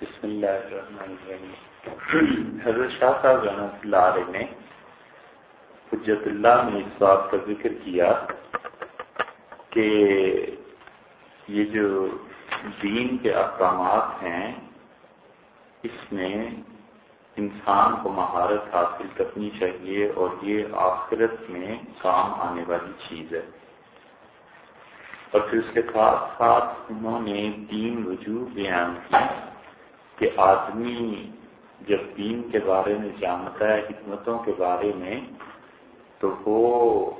بسم اللہ الرحمن الرحیم۔ حضرت شاہ صاحب رحمۃ اللہ علیہ نے حجت اللہ میں اس بات کا ذکر کیا کہ یہ جو دین کے احکامات ہیں، اس میں انسان کو مہارت حاصل کرنی چاہیے اور یہ آخرت میں کام آنے والی چیز ہے۔ اور پھر اس کے ساتھ ساتھ انہوں نے تین وجوہ بیان کی۔ کہ آدمی جب دین کے بارے میں جانتا ہے، حکمتوں کے بارے میں، تو وہ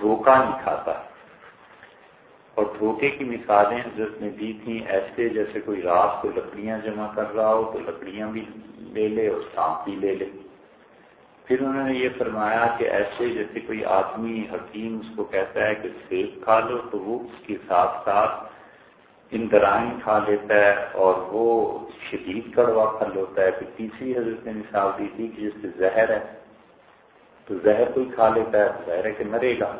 دھوکہ نہیں کھاتا۔ اور دھوکے کی مثالیں حضرت نے دی تھیں، ایسے جیسے کوئی رات کو لکڑیاں جمع کر رہا ہو، تو لکڑیاں بھی لے لے اور سانپ بھی لے لے۔ پھر انہوں نے یہ فرمایا کہ ایسے جیسے کوئی آدمی حکیم اس کو کہتا ہے کہ سیب کھا لو، تو وہ اس کے ساتھ ساتھ اندرائن کھا لیتا ہے اور وہ شدید کڑوا پھل ہوتا ہے، پھر تیسری حضرت نے مثال دی تھی کہ جس سے زہر ہے، تو زہر کوئی کھا لیتا ہے، تو ہے کہ مرے گا۔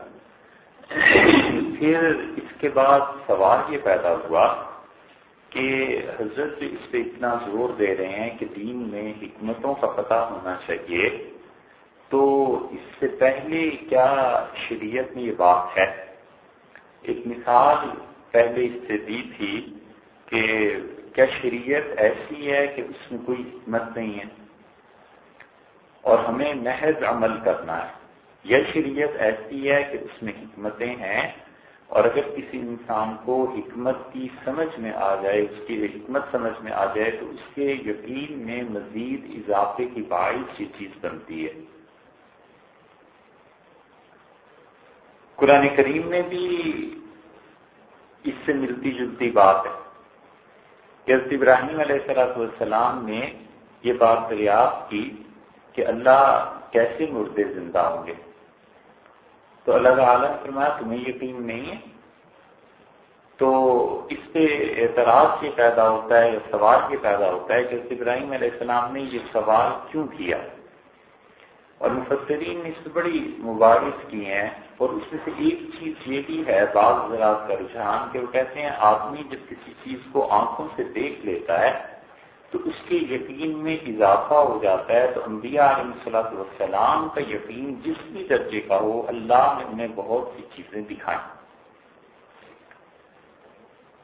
پھر اس کے بعد سوال یہ پیدا ہوا کہ حضرت اس پہ اتنا زور دے رہے ہیں کہ دین میں حکمتوں کا پتہ ہونا چاہیے۔ تو اس سے پہلے کیا شریعت میں یہ بات ہے؟ ایک مثال پہلے اس سے دی تھی کہ کیا شریعت ایسی ہے کہ اس میں کوئی حکمت نہیں ہے اور ہمیں محض عمل کرنا ہے۔ یہ شریعت ایسی ہے کہ اس میں حکمتیں ہیں اور اگر کسی انسان کو حکمت کی سمجھ میں آ جائے، اس کی حکمت سمجھ میں آ جائے، تو اس کے یقین میں مزید اضافے کی باعث یہ چیز بنتی ہے۔ قرآن کریم میں بھی اس سے ملتی جلتی بات ہے۔ حضرت ابراہیم علیہ والسلام نے یہ بات دریافت کی کہ اللہ کیسے مردے زندہ ہوں گے۔ تو اللہ تعالیٰ نے فرمایا، تمہیں یقین نہیں ہے؟ تو اس پہ اعتراض یہ پیدا ہوتا ہے یا سوال یہ پیدا ہوتا ہے کہ ابراہیم علیہ السلام نے یہ سوال کیوں کیا؟ اور مفسرین نے اس پہ بڑی مبارک کی ہیں اور اس میں سے ایک چیز یہ بھی ہے، بعض زراعت کا رجحان کہ وہ کہتے ہیں، آدمی جب کسی چیز کو آنکھوں سے دیکھ لیتا ہے تو اس کے یقین میں اضافہ ہو جاتا ہے۔ تو انبیاء علیہ صلاح والسلام کا یقین جس بھی درجے کا ہو، اللہ نے انہیں بہت سی چیزیں دکھائیں۔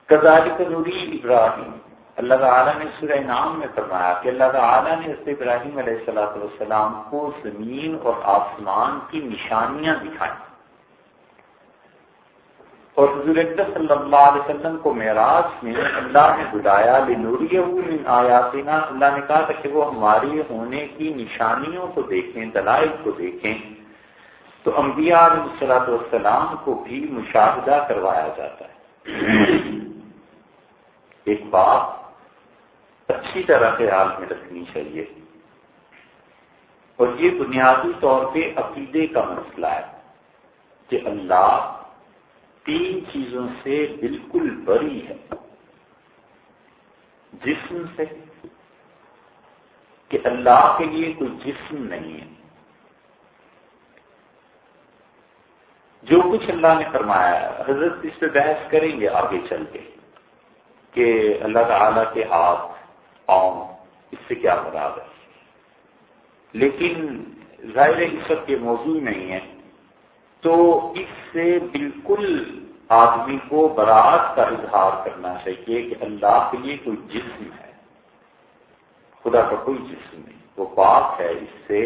کزالک نوری ابراہیم۔ اللہ تعالیٰ نے سورہ نام میں فرمایا کہ اللہ تعالیٰ نے اس ابراہیم علیہ السلاۃ والسلام کو زمین اور آسمان کی نشانیاں دکھائیں۔ اور حضور صلی اللہ علیہ وسلم کو معراج میں اللہ نے بلایا لنوری من آیاتنا۔ اللہ نے کہا تھا کہ وہ ہماری ہونے کی نشانیوں کو دیکھیں، دلائل کو دیکھیں۔ تو انبیاء علیہ السلاۃ والسلام کو بھی مشاہدہ کروایا جاتا ہے۔ ایک بات اچھی طرح خیال میں رکھنی چاہیے۔ اور یہ بنیادی طور پہ عقیدے کا مسئلہ ہے کہ اللہ تین چیزوں سے بالکل بری ہے۔ جسم سے کہ اللہ کے لیے کوئی جسم نہیں ہے۔ جو کچھ اللہ نے فرمایا ہے، حضرت اس پہ بحث کریں گے آگے چل کے کہ اللہ تعالی کے ہاتھ پاؤں اس سے کیا مراد ہے؟ لیکن ظاہر اس وقت یہ موضوع نہیں ہے، تو اس سے بالکل آدمی کو برات کا اظہار کرنا چاہیے کہ اللہ کے لیے کوئی جسم ہے۔ خدا کا کوئی جسم نہیں، وہ بات ہے اس سے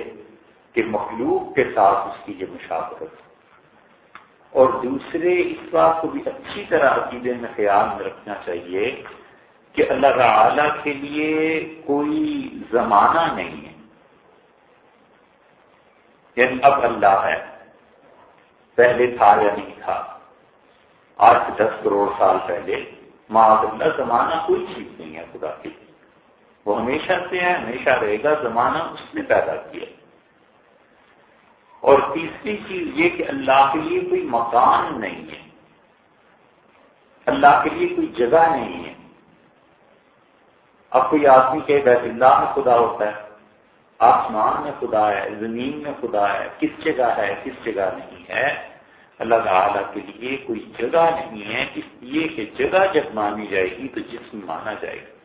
کہ مخلوق کے ساتھ اس کی یہ مشاورت اور دوسرے، اس بات کو بھی اچھی طرح عقیدے میں خیال میں رکھنا چاہیے کہ اللہ تعالی کے لیے کوئی زمانہ نہیں ہے۔ یعنی اب اللہ ہے۔ پہلے تھا یا نہیں تھا۔ آج سے دس کروڑ سال پہلے اللہ زمانہ کوئی چیز نہیں ہے خدا کی وہ ہمیشہ سے ہے، ہمیشہ رہے گا۔ زمانہ اس نے پیدا کیا۔ اور تیسری چیز یہ کہ اللہ کے لیے کوئی مکان نہیں ہے۔ اللہ کے لیے کوئی جگہ نہیں ہے۔ اب کوئی آدمی کہ بیت اللہ میں خدا ہوتا ہے؟ آسمان میں خدا ہے، زمین میں خدا ہے، کس جگہ ہے، کس جگہ نہیں ہے؟ اللہ تعالیٰ کے لیے کوئی جگہ نہیں ہے، اس لیے کہ جگہ جب مانی جائے گی تو جسم مانا جائے گا۔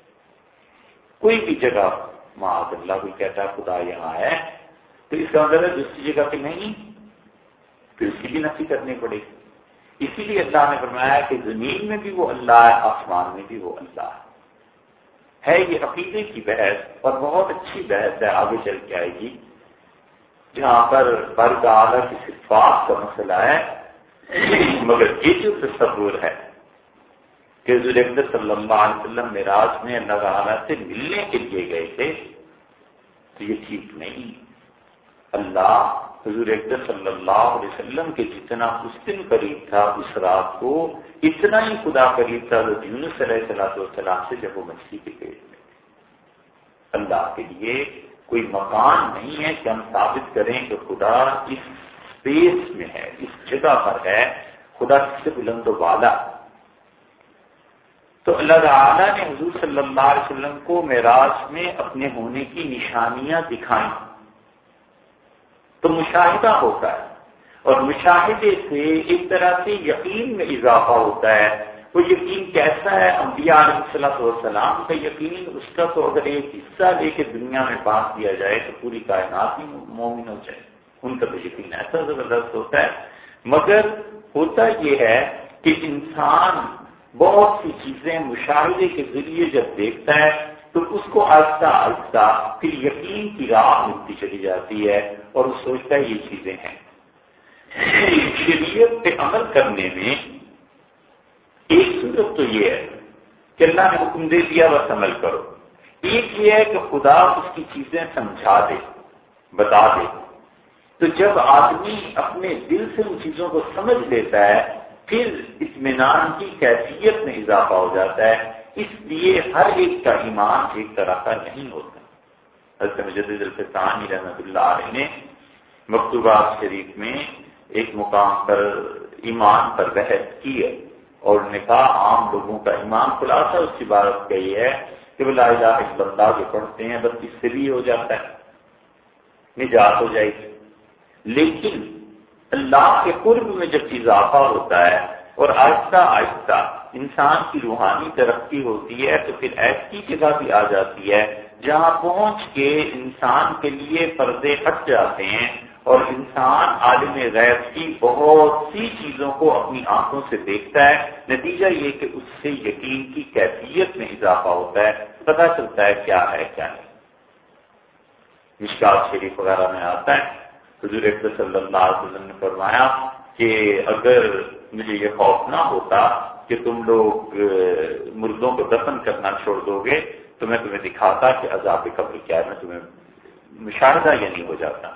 کوئی بھی جگہ معاذ اللہ کوئی کہتا ہے خدا یہاں ہے، تو اس کا مطلب ہے دوسری جگہ پہ نہیں پھر اس کی بھی نفی کرنی پڑے گی۔ اسی لیے اللہ نے فرمایا کہ زمین میں بھی وہ اللہ ہے، آسمان میں بھی وہ اللہ ہے۔ ہے یہ عقیدے کی بحث اور بہت اچھی بحث ہے آگے چل کے آئے گی، جہاں پر برگ اعلیٰ کی صفات کا مسئلہ ہے، مگر یہ جو تصور ہے کہ حضور صلی اللہ علیہ وسلم میراج میں اللہ تعالیٰ سے ملنے کے لیے گئے تھے، تو یہ ٹھیک نہیں۔ اللہ حضور صلی اللہ علیہ وسلم کے جتنا اس دن قریب تھا، اس رات کو اتنا ہی خدا قریب تھا یونس علیہ صلاح والسلام سے جب وہ مچھلی کے پیٹ میں اللہ کے لیے کوئی مکان نہیں ہے کہ ہم ثابت کریں کہ خدا اس اسپیس میں ہے، اس جگہ پر ہے، خدا کس سے بلند و والا تو اللہ تعالیٰ نے حضور صلی اللہ علیہ وسلم کو معراج میں اپنے ہونے کی نشانیاں دکھائیں۔ تو مشاہدہ ہوتا ہے۔ اور مشاہدے سے ایک طرح سے یقین میں اضافہ ہوتا ہے۔ وہ یقین کیسا ہے؟ انبیاء علیہ صلاح والسلام کا یقین اس کا تو اگر ایک حصہ لے کے دنیا میں پاس دیا جائے تو پوری کائنات ہی مومن ہو جائے۔ ان کا تو یقین ایسا زبردست ہوتا ہے۔ مگر ہوتا یہ ہے کہ انسان بہت سی چیزیں مشاہدے کے ذریعے جب دیکھتا ہے تو اس کو آہستہ آہستہ پھر یقین کی راہ ملتی چلی جاتی ہے۔ اور وہ سوچتا ہے یہ چیزیں ہیں۔ شریعت پہ عمل کرنے میں ایک صورت تو یہ ہے کہ اللہ نے حکم دے دیا بس عمل کرو۔ ایک یہ ہے کہ خدا اس کی چیزیں سمجھا دے، بتا دے۔ تو جب آدمی اپنے دل سے ان چیزوں کو سمجھ لیتا ہے، پھر اطمینان کی کیفیت میں اضافہ ہو جاتا ہے۔ اس لیے ہر ایک کا ایمان ایک طرح کا نہیں ہوتا۔ حضرت مجدد الفسانی رحمت اللہ علیہ نے مکتوبات شریف میں ایک مقام پر ایمان پر بحث کی ہے اور نے کہا عام لوگوں کا ایمان خلاصہ اس کی کا یہ ہے کہ وہ لا الہ الا اللہ جو پڑھتے ہیں بس اس سے بھی ہو جاتا ہے، نجات ہو جائے گی۔ لیکن اللہ کے قرب میں جب اضافہ ہوتا ہے اور آہستہ آہستہ انسان کی روحانی ترقی ہوتی ہے تو پھر ایسی جگہ بھی آ جاتی ہے جہاں پہنچ کے انسان کے لیے پردے ہٹ جاتے ہیں اور انسان عالم غیر کی بہت سی چیزوں کو اپنی آنکھوں سے دیکھتا ہے، نتیجہ یہ کہ اس سے یقین کی کیفیت میں اضافہ ہوتا ہے، پتہ چلتا ہے کیا ہے، کیا نہیں۔ مشکات شریف وغیرہ میں آتا ہے۔ حضور صلی اللہ علیہ وسلم نے فرمایا کہ اگر مجھے یہ خوف نہ ہوتا کہ تم لوگ مردوں کو دفن کرنا چھوڑ دو گے تو میں تمہیں دکھاتا کہ عذاب قبر کیا ہے، میں تمہیں مشاہدہ یہ نہیں ہو جاتا۔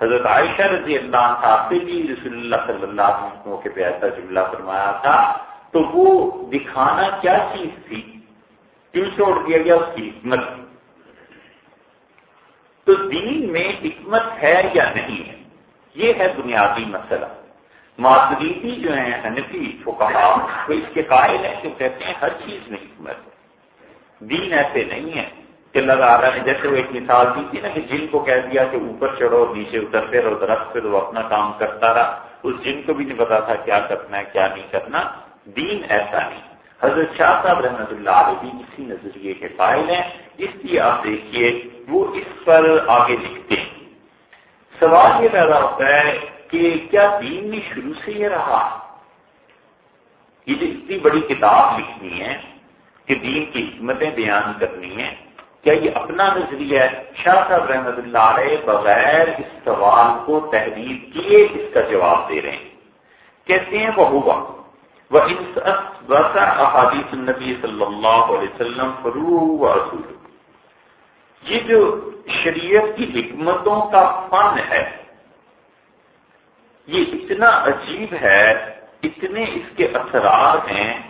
حضرت عائشہ رضی اللہ عنہ سے بھی رسول اللہ صلی اللہ علیہ وسلم موقع پہ ایسا جملہ فرمایا تھا۔ تو وہ دکھانا کیا چیز تھی؟ کیوں چھوڑ دیا گیا اس کی حکمت؟ تو دین میں حکمت ہے یا نہیں؟ ہے یہ ہے بنیادی مسئلہ۔ ماتریدی جو ہیں، حنفی، فقہا، وہ اس کے قائل ہیں کہ کہتے ہیں ہر چیز میں حکمت۔ دین ایسے نہیں ہے کہ اللہ تعالیٰ نے جیسے وہ ایک مثال دی تھی نا کہ جن کو کہہ دیا کہ اوپر چڑھو، نیچے اترتے رہو درخت پہ تو وہ اپنا کام کرتا رہا۔ اس جن کو بھی نہیں پتا تھا کیا کرنا ہے، کیا نہیں کرنا۔ دین ایسا نہیں۔ حضرت شاہ صاحب رحمۃ اللہ علیہ بھی اسی نظریے کے قائل ہیں۔ اس لیے آپ دیکھیے، وہ اس پر آگے لکھتے ہیں۔ سوال یہ پیدا ہوتا ہے کہ کیا دین میں شروع سے یہ رہا؟ یہ جو اتنی بڑی کتاب لکھنی ہے۔ کہ دین کی حکمتیں بیان کرنی ہے کیا یہ اپنا نظریہ ہے؟ شاہ صاحب رحمت اللہ علیہ بغیر اس سوال کو تحریر کیے اس کا جواب دے رہے ہیں۔ کہتے ہیں وہ ہوا وہ احادیث النبی صلی اللہ علیہ وسلم فرو و اصول یہ جو شریعت کی حکمتوں کا فن ہے، یہ اتنا عجیب ہے، اتنے اس کے اثرات ہیں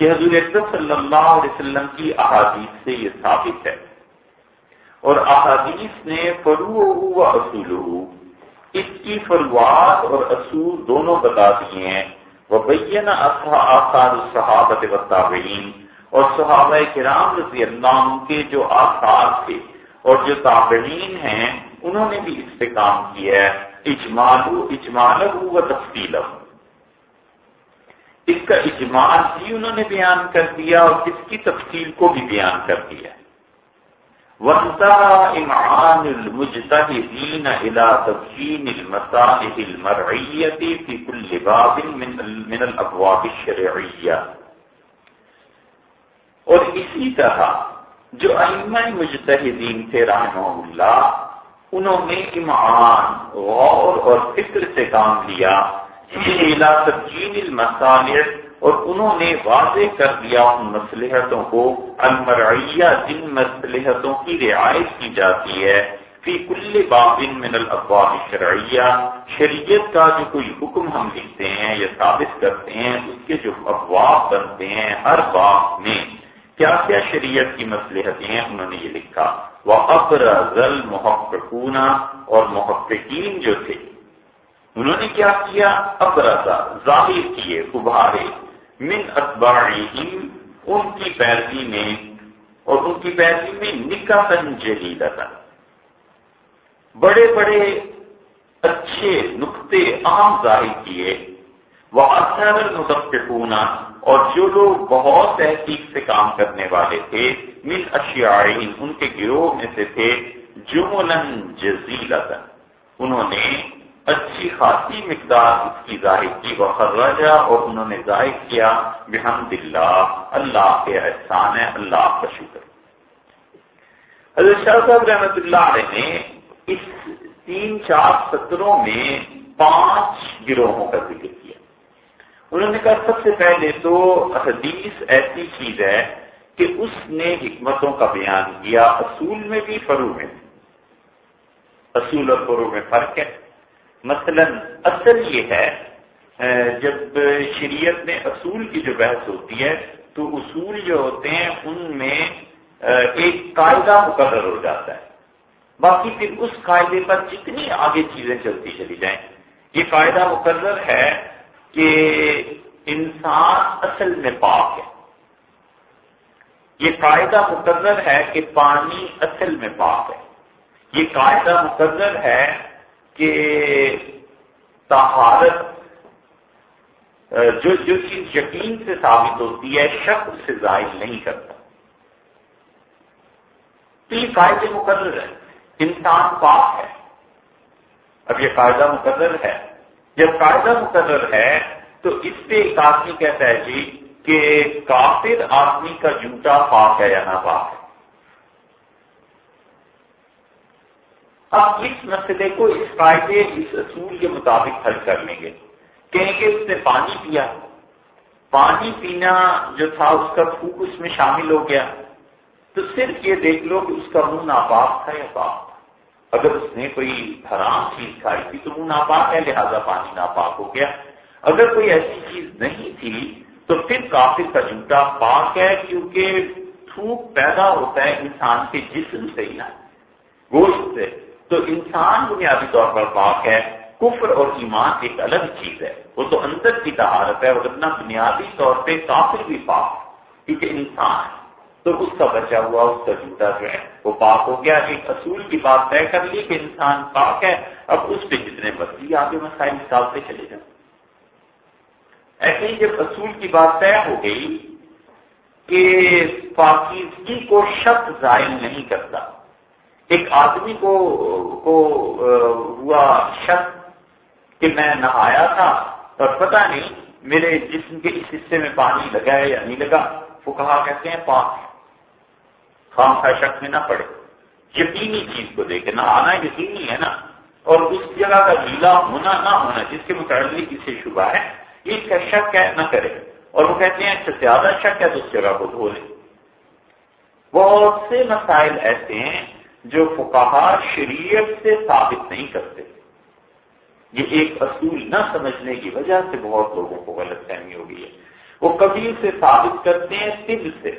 کہ حضور صلی اللہ علیہ وسلم کی احادیث سے یہ ثابت ہے۔ اور احادیث نے فرو و اصول اس کی فروعات اور اصول دونوں بتا دیے ہیں۔ وہ بین آثار صحابت و تابعین، اور صحابہ کرام رضی اللہ عنہ کے جو آثار تھے اور جو تابعین ہیں، انہوں نے بھی اس پہ کام کیا ہے۔ اجمال اجمال و تفصیل اس کا اجمال بھی انہوں نے بیان کر دیا اور اس کی تفصیل کو بھی بیان کر دیا إمعان المجتهدين إلى تبجين المسائل المرعية في كل باب من من الأبواب الشرعية۔ اور اسی طرح جو ائمہ مجتہدین تھے رحمہ اللہ، انہوں نے امعان غور اور فکر سے کام لیا۔ تبجین المصالح اور انہوں نے واضح کر دیا ان مسلحتوں کو، المرعیہ، جن مسلحتوں کی رعایت کی جاتی ہے، فی کل بابن من الابواب شرعیہ، شریعت کا جو کوئی حکم ہم لکھتے ہیں یا ثابت کرتے ہیں، اس کے جو ابواب بنتے ہیں ہر باب میں۔ کیا کیا شریعت کی مسلحتیں ہیں؟ انہوں نے یہ لکھا وہ ابرز المحققون، اور محققین جو تھے انہوں نے کیا کیا؟ ابرزا ظاہر کیے، ابھارے۔ من اتباعہم، ان کی پیروی میں، اور ان کی پیروی میں نکاح جلیلتا بڑے بڑے اچھے نقطے عام ظاہر کیے۔ وہ اثر المتفقون اور جو لوگ بہت تحقیق سے کام کرنے والے تھے، من اشیائین ان کے گروہ میں سے تھے، جملن جزیلتا۔ انہوں نے اچھی خاصی مقدار اس کی ظاہر کی وہ اور انہوں نے ظاہر کیا، بحمد اللہ اللہ کے احسان ہے، اللہ کا شکر۔ حضرت شاہ صاحب رحمت اللہ علیہ نے اس تین چار سطروں میں پانچ گروہوں کا ذکر کیا۔ انہوں نے کہا، سب سے پہلے تو حدیث ایسی چیز ہے کہ اس نے حکمتوں کا بیان کیا، اصول میں بھی فرو میں اصول اور فرو میں فرق ہے۔ مثلا اصل یہ ہے جب شریعت میں اصول کی جو بحث ہوتی ہے، تو اصول جو ہوتے ہیں، ان میں ایک قاعدہ مقرر ہو جاتا ہے۔ باقی پھر اس قاعدے پر جتنی آگے چیزیں چلتی چلی جائیں، یہ قاعدہ مقرر ہے کہ انسان اصل میں پاک ہے۔ یہ قاعدہ مقرر ہے کہ پانی اصل میں پاک ہے۔ یہ قاعدہ مقرر ہے کہ طہارت جو جو چیز یقین سے ثابت ہوتی ہے، شک اس سے ظاہر نہیں کرتا۔ تو یہ قاعدے مقرر ہے انسان پاک ہے۔ اب یہ قاعدہ مقرر ہے۔ جب قاعدہ مقرر ہے، تو اس پہ ایک آدمی کہتا ہے جی کہ کافر آدمی کا جوتا پاک ہے یا نہ پاک ہے۔ اب اس مسئلے کو اس قاعدے، اس اصول کے مطابق حل کر لیں گے۔ کہیں کہ اس نے پانی پیا۔ پانی پینا جو تھا، اس کا پھوک اس میں شامل ہو گیا۔ تو صرف یہ دیکھ لو کہ اس کا منہ ناپاک تھا یا پاک تھا۔ اگر اس نے کوئی حرام چیز کھائی تھی، تو منہ ناپاک ہے، لہذا پانی ناپاک ہو گیا۔ اگر کوئی ایسی چیز نہیں تھی، تو پھر کافر کا جھوٹا پاک ہے، کیونکہ تھوک پیدا ہوتا ہے انسان کے جسم سے ہی۔ نا گوشت سے۔ تو انسان بنیادی طور پر پاک ہے، کفر اور ایمان ایک الگ چیز ہے۔ وہ تو اندر کی طہارت ہے اور اتنا بنیادی طور پہ کافر بھی پاک کیونکہ انسان ہے۔ تو اس کا بچا ہوا، اس کا جوتا جو ہے، وہ پاک ہو گیا۔ ایک اصول کی بات طے کر لی کہ انسان پاک ہے۔ اب اس پہ جتنے مرضی آگے مسائل نکالتے چلے جائیں۔ ایسے ہی جب اصول کی بات طے ہو گئی کہ پاکیزگی کو شخص ظاہر نہیں کرتا ایک آدمی کو کو، ہوا شک کہ میں نہایا تھا اور پتہ نہیں میرے جسم کے اس حصے میں پانی لگا ہے یا نہیں لگا۔ وہ کہا کہتے ہیں پاک خام کا شک میں نہ پڑے۔ یقینی چیز کو دیکھے، نہ آنا یقینی ہے نا۔ اور اس جگہ کا گیلا ہونا نہ ہونا، جس کے متعلق اسے شبہ ہے اس کا شک ہے، نہ کرے۔ اور وہ کہتے ہیں اچھا زیادہ شک ہے تو اس جگہ کو دھو لے۔ بہت سے مسائل ایسے ہیں جو فقہا شریعت سے ثابت نہیں کرتے۔ یہ ایک اصول نہ سمجھنے کی وجہ سے بہت لوگوں کو غلط فہمی ہو گئی ہے۔ وہ کبھی اسے ثابت کرتے ہیں طب سے۔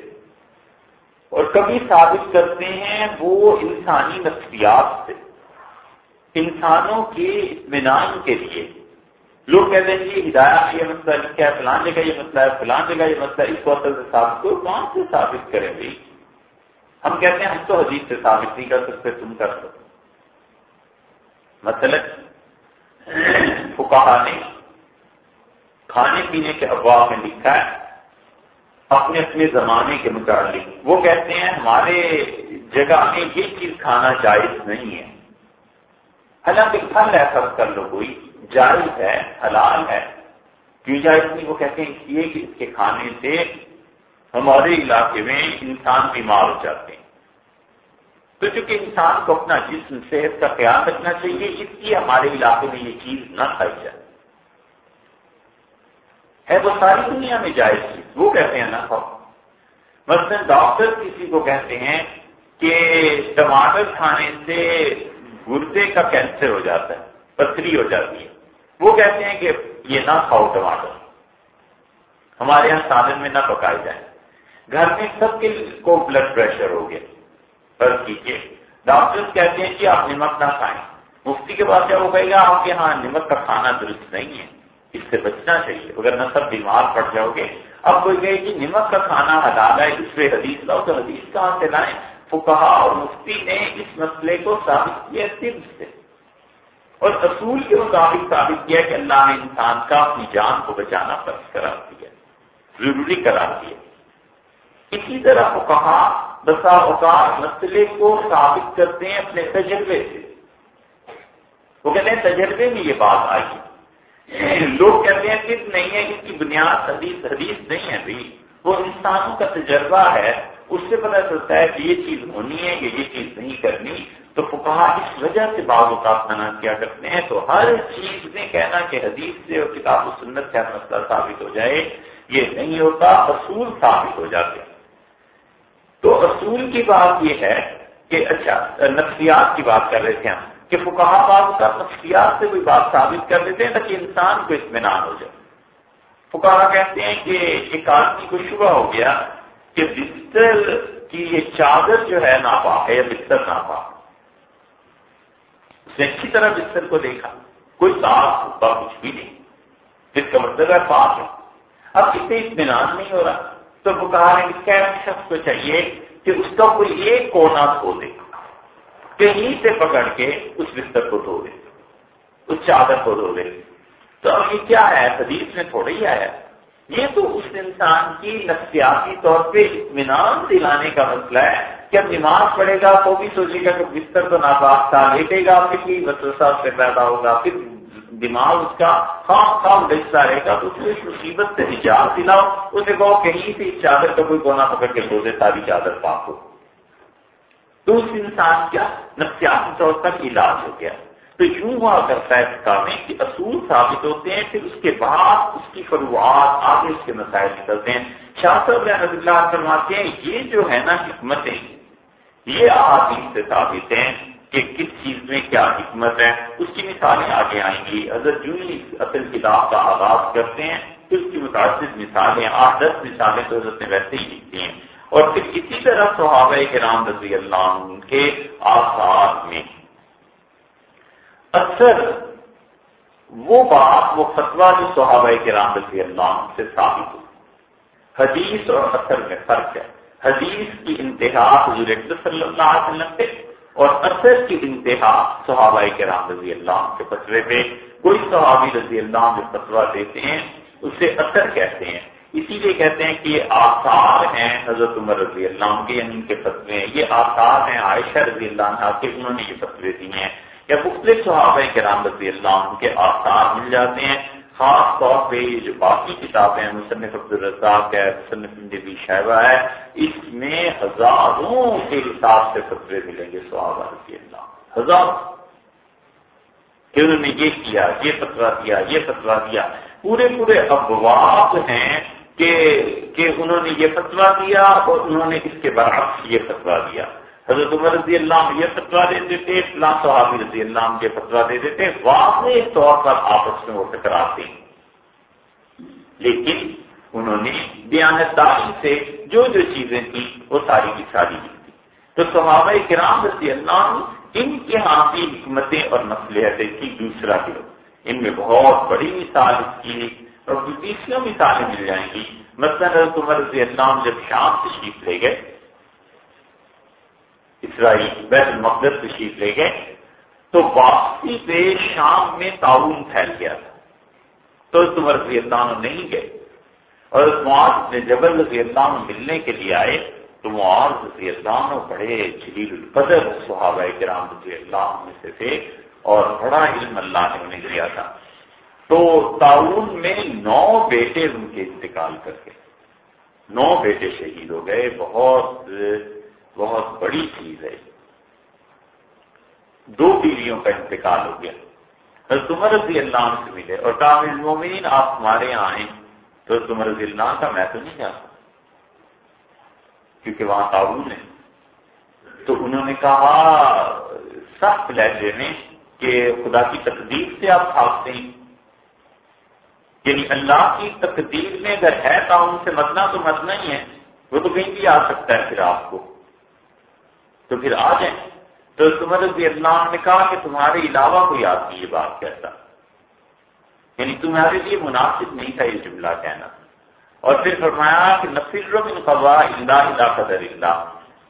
اور کبھی ثابت کرتے ہیں وہ انسانی نفسیات سے۔ انسانوں کے اطمینان کے لیے۔ لوگ کہتے ہیں کہ ہدایات یہ مسئلہ لکھا ہے، فلان جگہ یہ مسئلہ ہے، فلان جگہ یہ مسئلہ اس کو اصل سے ثابت کرو کون سے ثابت کریں گے؟ ہم کہتے ہیں ہم تو حدیث سے ثابت نہیں کر سکتے، تم کر سکتے۔ مثلا فکا نے کھانے پینے کے افواہ میں لکھا ہے، اپنے اپنے زمانے کے متعلق۔ وہ کہتے ہیں، ہمارے جگہ میں یہ چیز کھانا جائز نہیں ہے۔ حالانکہ پھل ایسا کر لو کوئی۔ جائز ہے، حلال ہے۔ کیوں جائز نہیں؟ وہ کہتے ہیں کہ اس کے کھانے سے ہمارے علاقے میں انسان بیمار ہو جاتے ہیں۔ تو چونکہ انسان کو اپنا جسم، صحت کا خیال رکھنا چاہیے، اس لیے ہمارے علاقے میں یہ چیز نہ کھائی جائے۔ ہے وہ ساری دنیا میں جائز چیز۔ وہ کہتے ہیں نہ کھاؤ مثلاً ڈاکٹر کسی کو کہتے ہیں کہ ٹماٹر کھانے سے گردے کا کینسر ہو جاتا ہے، پتھری ہو جاتی ہے۔ وہ کہتے ہیں کہ یہ نہ کھاؤ ٹماٹر۔ ہمارے یہاں سالن میں نہ پکائے جائیں۔ گھر میں سب کے کو بلڈ پریشر ہو گیا۔ فرض کیجیے ڈاکٹر کہتے ہیں کہ آپ نمک نہ کھائیں۔ مفتی کے بعد کیا وہ کہے گا آپ کے یہاں نمک کا کھانا درست نہیں ہے، اس سے بچنا چاہیے۔ اگر نہ سب بیمار پڑ جاؤ گے، اب کوئی کہے کہ نمک کا کھانا حلال ہے اس سے حدیث لاؤ تو حدیث کہاں سے لائیں؟ فکہ اور مفتی نے اس مسئلے کو ثابت کیا صرف سے۔ اور اصول کے مطابق ثابت کیا کہ اللہ نے انسان کا اپنی جان کو بچانا فرض کرا دیا۔ ضروری قرار دیا۔ اسی طرح وہ کہا بسا اوقات مسئلے کو ثابت کرتے ہیں اپنے تجربے سے۔ وہ کہتے ہیں تجربے میں یہ بات آئی۔ لوگ کہتے ہیں کہ نہیں ہے، اس کی بنیاد حدیث حدیث نہیں ہے بھائی۔ وہ انسانوں کا تجربہ ہے، اس سے پتہ چلتا ہے کہ یہ چیز ہونی ہے کہ یہ چیز نہیں کرنی۔ تو فکا اس وجہ سے بعض اوقات منع کیا کرتے ہیں۔ تو ہر چیز میں کہنا کہ حدیث سے اور کتاب و سنت کا مسئلہ ثابت ہو جائے، یہ نہیں ہوتا، اصول ثابت ہو جاتے تو اصول کی بات یہ ہے کہ اچھا نفسیات کی بات کر رہے تھے ہم، کہ فکا بعض کا نفسیات سے کوئی بات ثابت کر دیتے ہیں تاکہ انسان کو اطمینان ہو جائے۔ فکا کہتے ہیں کہ ایک آدمی کو شبہ ہو گیا کہ بستر کی یہ چادر جو ہے ناپاک ہے، یا بستر ناپاک۔ اس نے اچھی طرح بستر کو دیکھا، کوئی صاف ستھرا کچھ بھی نہیں، جس کا مطلب ہے پاک ہے۔ اب اسے اطمینان نہیں ہو رہا۔ تو وہ کہا کہ شخص کو چاہیے کہ اس کا کوئی ایک کونا دھو دے کہیں سے پکڑ کے اس بستر کو دھو دے اس چادر کو دھو دے تو اب یہ کیا ہے؟ حدیث میں تھوڑا ہی آیا۔ یہ تو اس انسان کی نفسیاتی طور پہ اطمینان دلانے کا مسئلہ ہے کہ اب نماز پڑھے گا تو بھی سوچے گا کہ بستر تو ناپاک تھا، لیٹے گا، پھر بھی وسوسہ سے پیدا ہوگا، پھر دماغ اس کا خام خام بچتا رہے گا، تو اس اس مصیبت سے نجات دلاؤ۔ اسے کہو کہیں سے اس چادر کا کوئی کونا پکڑ کے دو دے ساری چادر پاک ہو۔ تو اس انسان کا نفسیاتی طور تک علاج ہو گیا۔ تو یوں ہوا کرتا ہے میں کہ اصول ثابت ہوتے ہیں، پھر اس کے بعد اس کی فروعات آگے اس کے مسائل نکلتے ہیں۔ شاہ صاحب رحمۃ اللہ فرماتے ہیں، یہ جو ہے نا حکمتیں، یہ احادیث سے ثابت ہیں۔ کہ کس چیز میں کیا حکمت ہے، اس کی مثالیں آگے آئیں گی۔ اگر جو ہی اصل کتاب کا آغاز کرتے ہیں، تو اس کی متاثر مثالیں آٹھ دس مثالیں تو حضرت نے ویسے ہی لکھتی ہیں۔ اور پھر اسی طرح صحابہ کے رام رضی اللہ عنہ کے آثار میں۔ اکثر وہ بات، وہ فتوا جو صحابہ کے رام رضی اللہ سے ثابت ہو۔ حدیث اور اثر میں فرق ہے۔ حدیث کی انتہا حضور صلی اللہ علیہ وسلم پہ اور اثر کی انتہا صحابہ کے رام رضی اللہ کے فتوے پہ کوئی صحابی رضی اللہ جو فتوا دیتے ہیں، اسے اثر کہتے ہیں۔ اسی لیے کہتے ہیں کہ یہ آثار ہیں حضرت عمر رضی اللہ کے یعنی ان کے فتوے ہیں۔ یہ آثار ہیں عائشہ رضی اللہ عنہ کے، انہوں نے یہ فتوے دی ہیں۔ یا مختلف صحابہ کرام رضی اللہ عنہ کے آثار مل جاتے ہیں۔ خاص طور پہ یہ جو باقی کتابیں ہیں، مصنف عبد الرزاق ہے، مصنف نبی شہبہ ہے، اس میں ہزاروں کے حساب سے فتوے ملیں گے صحابہ رضی اللہ ہزار کہ انہوں نے یہ کیا، یہ فتوا دیا، یہ فتوا دیا۔ پورے پورے ابواب ہیں کہ کہ انہوں نے یہ فتوا دیا اور انہوں نے اس کے برعکس یہ فتوا دیا۔ حضرت عمر رضی اللہ عنہ یہ فتوا دے دیتے فلاں صحابی رضی اللہ عنہ یہ فتوا دے دیتے واضح طور پر آپس میں وہ ٹکراتے لیکن انہوں نے دیانتداری سے جو جو چیزیں تھیں وہ ساری کی ساری تھی تو صحابہ کرام رضی اللہ عنہ ان کے ہاں کی حکمتیں اور مسلحتیں کی دوسرا گروہ ان میں بہت بڑی مثال اس کی اور تیسری مثالیں مل جائیں گی۔ مثلا حضرت عمر رضی اللہ عنہ جب شام تشریف لے گئے اسرائیل بیت المقدس تشریف لے گئے، تو واپسی پہ شام میں تعاون پھیل گیا تھا۔ تو تم رضی اللہ عنہ نہیں گئے۔ اور معاذ نے جبل رضی اللہ عنہ ملنے کے لیے آئے، تو معاذ رضی اللہ عنہ بڑے جلیل القدر صحابہ کرام رضی اللہ عنہ سے تھے اور بڑا علم اللہ نے انہیں دیا تھا۔ تو تعاون میں نو بیٹے ان کے انتقال کر کے نو بیٹے شہید ہو گئے، بہت بہت بڑی چیز ہے۔ دو بیویوں کا انتقال ہو گیا۔ حضرت عمر رضی اللہ عنہ سے ملے اور کہا المومنین آپ ہمارے یہاں آئیں۔ تو حضرت عمر رضی اللہ کا، میں تو نہیں جاتا۔ کیونکہ وہاں تعاون ہے۔ تو انہوں نے کہا، سخت لہجے میں کہ خدا کی تقدیر سے آپ کھاتے ہیں۔ یعنی اللہ کی تقدیر میں اگر ہے تعاون سے مدنا تو مدنا ہی ہے۔ وہ تو کہیں بھی آ سکتا ہے پھر آپ کو۔ تو پھر آ جائیں۔ تو تمہر مطلب رضی اللہ نے کہا کہ تمہارے علاوہ کوئی آپ کی یہ بات کہتا۔ یعنی تمہارے لیے مناسب نہیں تھا یہ جملہ کہنا۔ اور پھر فرمایا کہ نفر اللہ اللہ قدر اللہ۔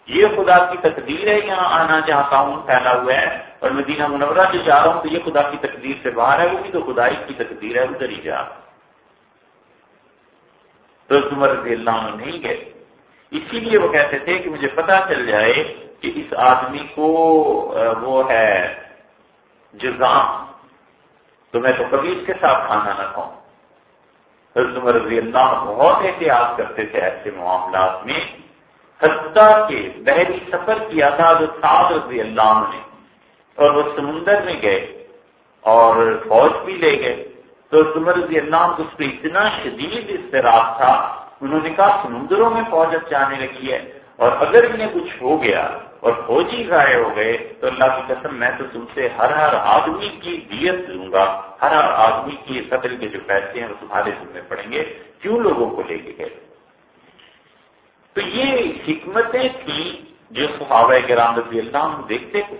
یہ خدا کی تقدیر ہے، یہاں آنا جہاں تعاون پھیلا ہوا ہے۔ اور مدینہ منورہ جو جا رہا ہوں تو یہ خدا کی تقدیر سے باہر ہے، وہ بھی تو خدائی کی تقدیر ہے، ادھر ہی جا۔ تو تمہر رضی اللہ عنہ نہیں گئے۔ اسی لیے وہ کہتے تھے کہ مجھے پتا چل جائے کہ اس آدمی کو وہ ہے جزام تو میں تو کبھی اس کے ساتھ کھانا نہ کھاؤں۔ حضرت رضی اللہ بہت احتیاط کرتے تھے ایسے معاملات میں۔ حتیٰ کے بحری سفر کیا تھا جو سعد رضی اللہ عنہ نے۔ اور وہ سمندر میں گئے اور فوج بھی لے گئے۔ تو عمر رضی اللہ عنہ اس پہ اتنا شدید استراف تھا، انہوں نے کہا، سمندروں میں فوج اب جانے لگی ہے۔ اور اگر انہیں کچھ ہو گیا اور فوجی ضائع ہو گئے تو اللہ کی قسم میں تو تم سے ہر ہر آدمی کی دیت لوں گا، ہر ہر آدمی کی قتل کے جو پیسے ہیں وہ تمہارے ذمہ پڑیں گے، کیوں لوگوں کو لے کے گئے؟ تو یہ حکمتیں تھیں جو صحابہ کے رام رضی اللہ عنہ دیکھتے تھے۔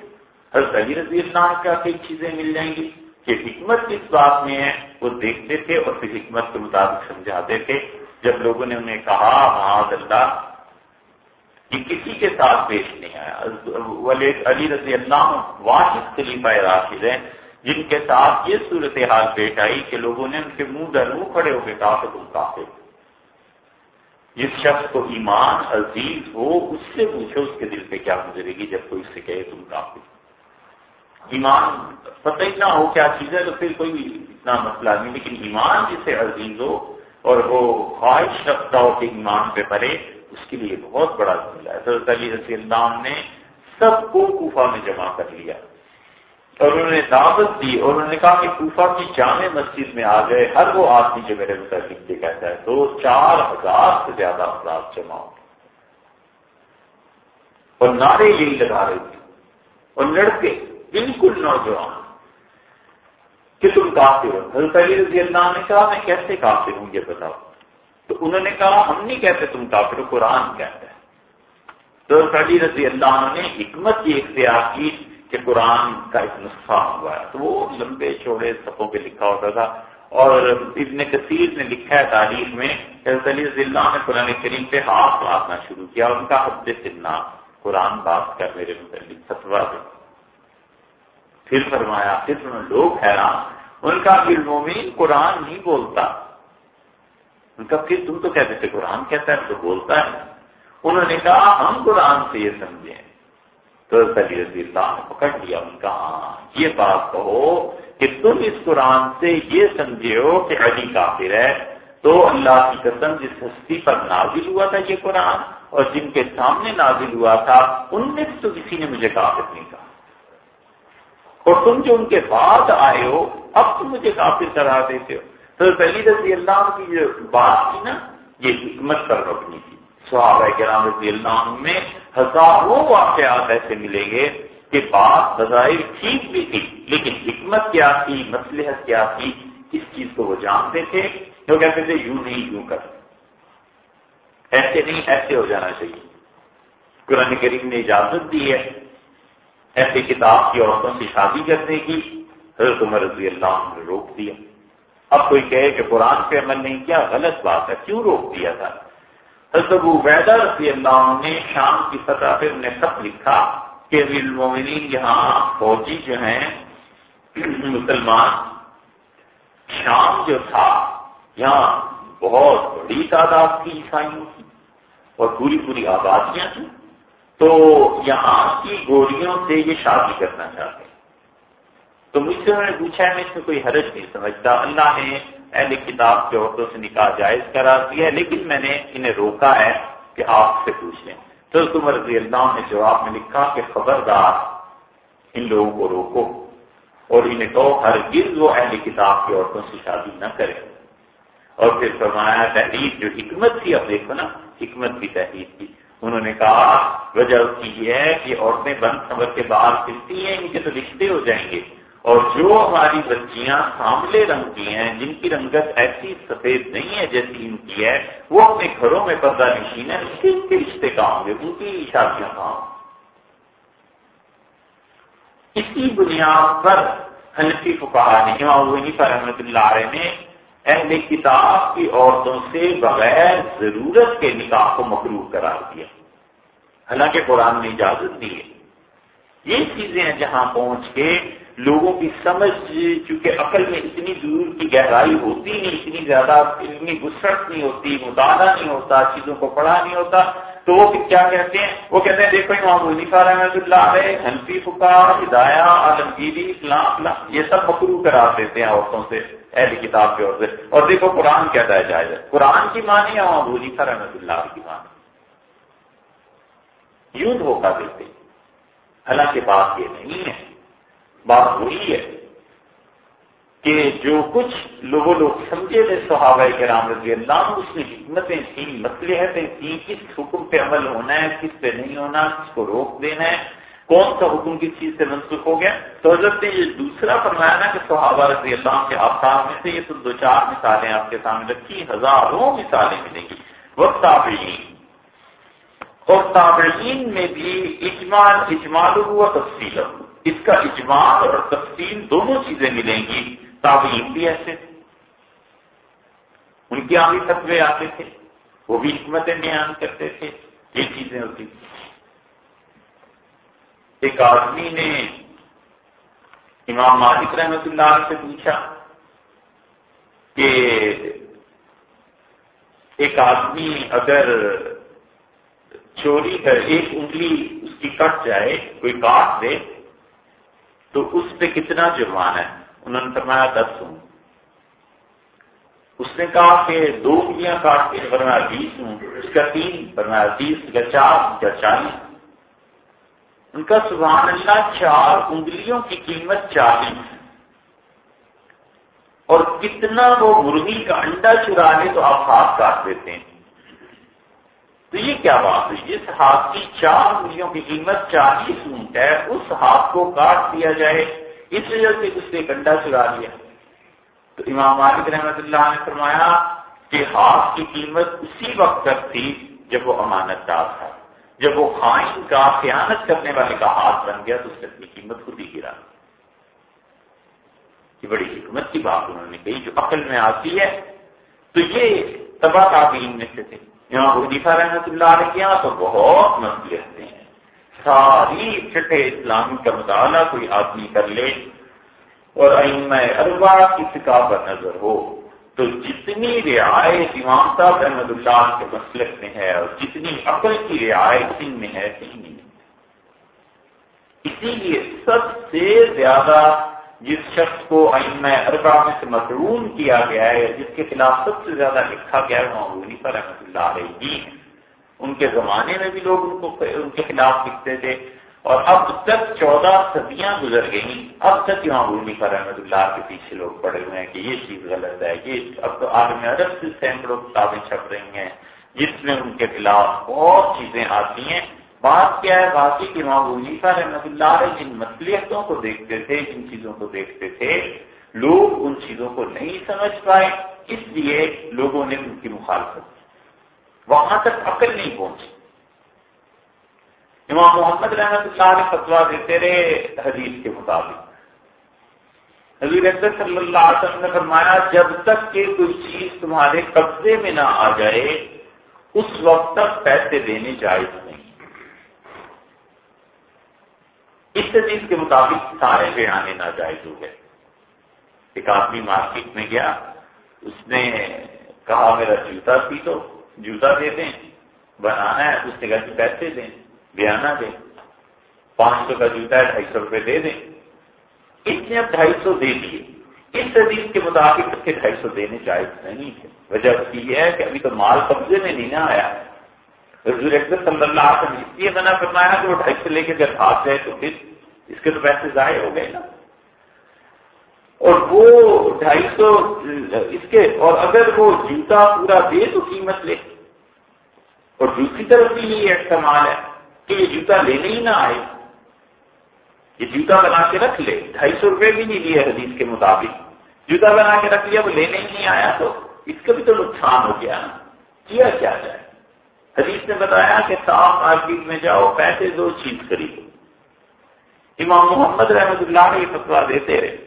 حضرت علی رضی اللہ عنہ کئی چیزیں مل جائیں گی؟ کہ حکمت کس بات میں ہے وہ دیکھتے تھے اور پھر حکمت کے مطابق سمجھاتے تھے۔ جب لوگوں نے انہیں کہا معاذ اللہ کہ کسی کے ساتھ پیش نہیں آیا۔ علی رضی اللہ واحد خلیفہ راشد ہیں، جن کے ساتھ یہ صورتحال پیش آئی کہ لوگوں نے ان کے منہ در منہ کھڑے ہو کے کہا کہ تم کافی جس شخص کو ایمان عزیز ہو، اس سے پوچھو اس کے دل پہ کیا گزرے گی جب کوئی اس سے کہے تم کافی ایمان پتہ ہی نہ ہو کیا چیز ہے تو پھر کوئی اتنا مسئلہ نہیں، لیکن ایمان جسے عزیز ہو اور وہ خواہش رکھتا ہو کہ ایمان پہ پڑے اس کے لیے بہت بڑا ہے۔ حضرت علی رضی اللہ نے سب کو کوفہ میں جمع کر لیا اور انہوں نے دعوت دی اور انہوں نے کہا کہ کوفہ کی جامع مسجد میں آ گئے ہر وہ آدمی جو میرے متعلق یہ کہتا ہے، دو چار ہزار سے زیادہ افراد جمع ہو اور نعرے یہی لگا رہے تھے۔ اور لڑکے بالکل نوجوان کہ تم کافر ہو۔ حضرت علی رضی اللہ نے کہا، میں کیسے کافر ہوں یہ بتاؤ۔ تو انہوں نے کہا، ہم نہیں کہتے تم کافر ہو، قرآن کہتے ہیں تو علی رضی اللہ عنہ نے حکمت یہ اختیار کی کہ قرآن کا ایک نسخہ ہوا ہے۔ تو وہ لمبے چوڑے سپوں پہ لکھا ہوتا تھا۔ اور ابن کثیر نے لکھا ہے تاریخ میں حضرت علی رضی اللہ نے قرآن کریم پہ ہاتھ لانا شروع کیا۔ ان کا حد سننا قرآن بات کر میرے متعلق فتوا دے۔ پھر فرمایا، پھر لوگ حیران۔ ان کا المومین قرآن نہیں بولتا۔ ان کا پھر تم تو کہتے تھے قرآن کہتا ہے، تو بولتا ہے۔ انہوں نے کہا، ہم قرآن سے یہ سمجھیں تو رضی اللہ نے پکڑ لیا، ان کا ہاں یہ بات کہو کہ تم اس قرآن سے یہ سمجھے ہو کہ علی کافر ہے۔ تو اللہ کی قسم، جس ہستی پر نازل ہوا تھا یہ قرآن اور جن کے سامنے نازل ہوا تھا، ان میں تو کسی نے مجھے کافر نہیں کہا۔ اور تم جو ان کے بعد آئے ہو، اب تم مجھے کافر کرا دیتے ہو۔ تو پہلی رضی اللہ کی جو بات تھی نا، یہ حکمت پر رکنی تھی۔ صحابہ کرام رضی اللہ عنہ میں ہزاروں واقعات ایسے ملیں گے کہ بات بظاہر ٹھیک بھی تھی، لیکن حکمت کیا تھی مسلحت کیا تھی اس چیز کو وہ جانتے تھے؟ جو کہتے تھے، یوں نہیں، یوں کر۔ ایسے نہیں، ایسے ہو جانا چاہیے۔ قرآن کریم نے اجازت دی ہے ایسے کتاب کی عورتوں سے شادی کرنے کی۔ حضرت عمر رضی اللہ عنہ نے روک دیا۔ اب کوئی کہے کہ قرآن پہ عمل نہیں کیا، غلط بات ہے، کیوں روک دیا تھا؟ حضرت ابو ویدہ رضی اللہ عنہ نے شام کی سطح پہ انہیں خط لکھا کہ المومنین یہاں فوجی جو ہیں، مسلمان، شام جو تھا، یہاں بہت بڑی تعداد تھی عیسائیوں کی اور پوری پوری آبادیاں تھیں۔ تو یہاں کی گوریوں سے یہ شادی کرنا چاہتے تو مجھ سے انہوں نے پوچھا ہے، میں اس میں کوئی حرج نہیں سمجھتا۔ اللہ نے اہل کتاب کے عورتوں سے نکاح جائز کرا دیا ہے، لیکن میں نے انہیں روکا ہے کہ آپ سے پوچھ لیں۔ تو تم رضی اللہ نے جواب میں لکھا کہ خبردار، ان لوگوں کو روکو اور انہیں کہو ہر گرد وہ اہل کتاب کی عورتوں سے شادی نہ کرے اور پھر فرمایا، تحریر جو حکمت تھی، اب دیکھو نا، حکمت کی تحریر کی انہوں نے کہا، وجہ اس کی یہ ہے کہ عورتیں بند سمر کے باہر پھرتی ہیں، ان کے تو رشتے ہو جائیں گے۔ اور جو ہماری بچیاں ساملے رنگ کی ہیں، جن کی رنگت ایسی سفید نہیں ہے جیسی ان کی ہے، وہ اپنے گھروں میں پردہ نشین ہے ان کے رشتے کہاں ہوں گے ان کی شادیاں کہاں اسی بنیاد پر حنفی نے، امام پر احمد اللہ علیہ نے اہل کتاب کی عورتوں سے بغیر ضرورت کے نکاح کو مقروب قرار دیا۔ حالانکہ قرآن نے اجازت دی ہے۔ یہ چیزیں جہاں پہنچ کے لوگوں کی سمجھ جی، چونکہ عقل میں اتنی دور کی گہرائی ہوتی نہیں، اتنی زیادہ اتنی گسرت نہیں ہوتی، مطالعہ نہیں ہوتا، چیزوں کو پڑھا نہیں ہوتا، تو وہ کیا کہتے ہیں؟ وہ کہتے ہیں، دیکھو امام منیفا رحمۃ اللہ علیہ، حنفی فکا ہدایہ، عالمگیری فلاں فلاں یہ سب مکرو کرا دیتے ہیں عورتوں سے، اہل کتاب کی اور سے اور دیکھو قرآن کہتا ہے جائز قرآن کی مانی یا امام منیفا رحمۃ اللہ کی مانی یوں دھوکہ دیتے حالانکہ بات یہ نہیں ہے بات وہی ہے کہ جو کچھ لوگوں لوگ سمجھے تھے صحابہ کے رام رضی اللہ اس نے حکمتیں تھیں مسلحتیں تھیں، کس حکم پہ عمل ہونا ہے، کس پہ نہیں ہونا، کس کو روک دینا ہے، کون سا حکم کس چیز سے منسوخ ہو گیا؟ تو حضرت نے یہ دوسرا فرمایا نا کہ صحابہ رضی اللہ کے آفتاب میں سے یہ تو دو چار مثالیں آپ کے سامنے رکھی، ہزاروں مثالیں ملیں گی۔ وقت تابعین۔ اور تابعین میں بھی اجمال اجمال ہوا تفصیل ہوا۔ اس کا اجماع اور تفصیل دونوں چیزیں ملیں گی، تابعین بھی ایسے۔ ان کے آگے فتوے آتے تھے، وہ بھی حکمتیں بیان کرتے تھے، یہ چیزیں ہوتی تھیں۔ ایک آدمی نے امام مالک رحمت اللہ سے پوچھا کہ ایک آدمی اگر چوری کر، ایک انگلی اس کی کٹ جائے، کوئی کاٹ دے تو اس پہ کتنا جرمانہ ہے؟ انہوں نے فرمایا دس ہوں۔ اس نے کہا کہ دو انگلیاں کاٹ کے فرمایا بیس ہوں۔ اس کا تین فرمایا تیس یا چار یا چالیس۔ ان کا سبحان اللہ چار انگلیوں کی قیمت چالیس۔ اور کتنا وہ مرغی کا انڈا چرا لے تو آپ ہاتھ کاٹ دیتے ہیں۔ تو یہ کیا بات ہوئی جس ہاتھ کی چار انگلیوں کی قیمت چالیس اونٹ ہے، اس ہاتھ کو کاٹ دیا جائے۔ اس وجہ سے اس نے گنڈا چرا لیا۔ تو امام مالک رحمت اللہ نے فرمایا کہ ہاتھ کی قیمت اسی وقت تک تھی جب وہ امانت دار تھا۔ جب وہ خائن کا خیانت کرنے والے کا ہاتھ بن گیا تو اس نے اپنی قیمت خود ہی گرا۔ یہ بڑی حکمت کی بات انہوں نے کہی جو عقل میں آتی ہے۔ تو یہ تباہ تعبین میں سے تھے۔ یہاں حدیفہ رحمۃ اللہ علیہ یہاں تو بہت مسئلے ہیں۔ ساری چھٹے اسلامی کا مطالعہ کوئی آدمی کر لے اور اربا کی فکا پر نظر ہو۔ تو جتنی رعایت امام صاحب احمد اللہ کے مسلک میں ہے اور جتنی عقل کی رعایت ان میں ہے کہیں نہیں۔ اسی لیے سب سے زیادہ جس شخص کو اربا میں سے محروم کیا گیا ہے، جس کے خلاف سب سے زیادہ لکھا گیا ہے وہ پر رحمۃ اللہ علیہ۔ ان کے زمانے میں بھی لوگ ان کو ان کے خلاف لکھتے تھے۔ اور اب تک چودہ صدیاں گزر گئیں۔ اب تک یہاں بھونی پر رحمۃ اللہ کے پیچھے لوگ پڑے ہوئے ہیں کہ یہ چیز غلط ہے۔ یہ اب تو عالم عرب سے سینکڑوں کتابیں چھپ رہی ہیں، جس میں ان کے خلاف بہت چیزیں آتی ہیں۔ بات کیا ہے باقی کہ امام حنیفہ رحمۃ اللہ علیہ جن مصلیحتوں کو دیکھتے تھے، جن چیزوں کو دیکھتے تھے، لوگ ان چیزوں کو نہیں سمجھ پائے، اس لیے لوگوں نے ان کی مخالفت کی۔ وہاں تک عقل نہیں پہنچی۔ امام محمد رحمۃ اللہ علیہ فتوا دیتے رہے حدیث کے مطابق۔ حضور صلی اللہ علیہ وسلم نے فرمایا، جب تک کہ کوئی چیز تمہارے قبضے میں نہ آ جائے، اس وقت تک پیسے دینے جائز نہیں اس حدیث کے مطابق سارے بیانے ناجائز ہو گئے۔ ایک آدمی مارکیٹ میں گیا، اس نے کہا، میرا جوتا سی تو جوتا دے دیں، بنانا ہے۔ اس نے کہا کہ پیسے دیں، بیانا دیں۔ پانچ سو کا جوتا ہے، ڈھائی سو روپے دے دیں۔ اس نے اب ڈھائی سو دے دیے۔ اس حدیث کے مطابق اس کے ڈھائی سو دینے جائز نہیں تھے وجہ یہ ہے کہ ابھی تو مال قبضے میں نہیں نہ آیا۔ حضور اکبر صلی اللہ علیہ وسلم اس لیے منع فرمایا کہ وہ ڈھائی سو لے کے اگر ہاتھ جائے تو پھر اس کے تو پیسے ضائع ہو گئے نا۔ اور وہ ڈھائی سو اس کے، اور اگر وہ جوتا پورا دے تو قیمت لے۔ اور دوسری طرف بھی یہ استعمال ہے کہ یہ جوتا لینے ہی نہ آئے۔ یہ جوتا بنا کے رکھ لے۔ ڈھائی سو روپے بھی نہیں لیے حدیث کے مطابق۔ جوتا بنا کے رکھ لیا، وہ لینے ہی نہیں آیا تو اس کا بھی تو نقصان ہو گیا۔ نا کیا کیا جائے؟ حدیث نے بتایا کہ صاف مارکیٹ میں جاؤ، پیسے دو، چیز خریدو۔ امام محمد رحمت اللہ یہ فتوا دیتے رہے۔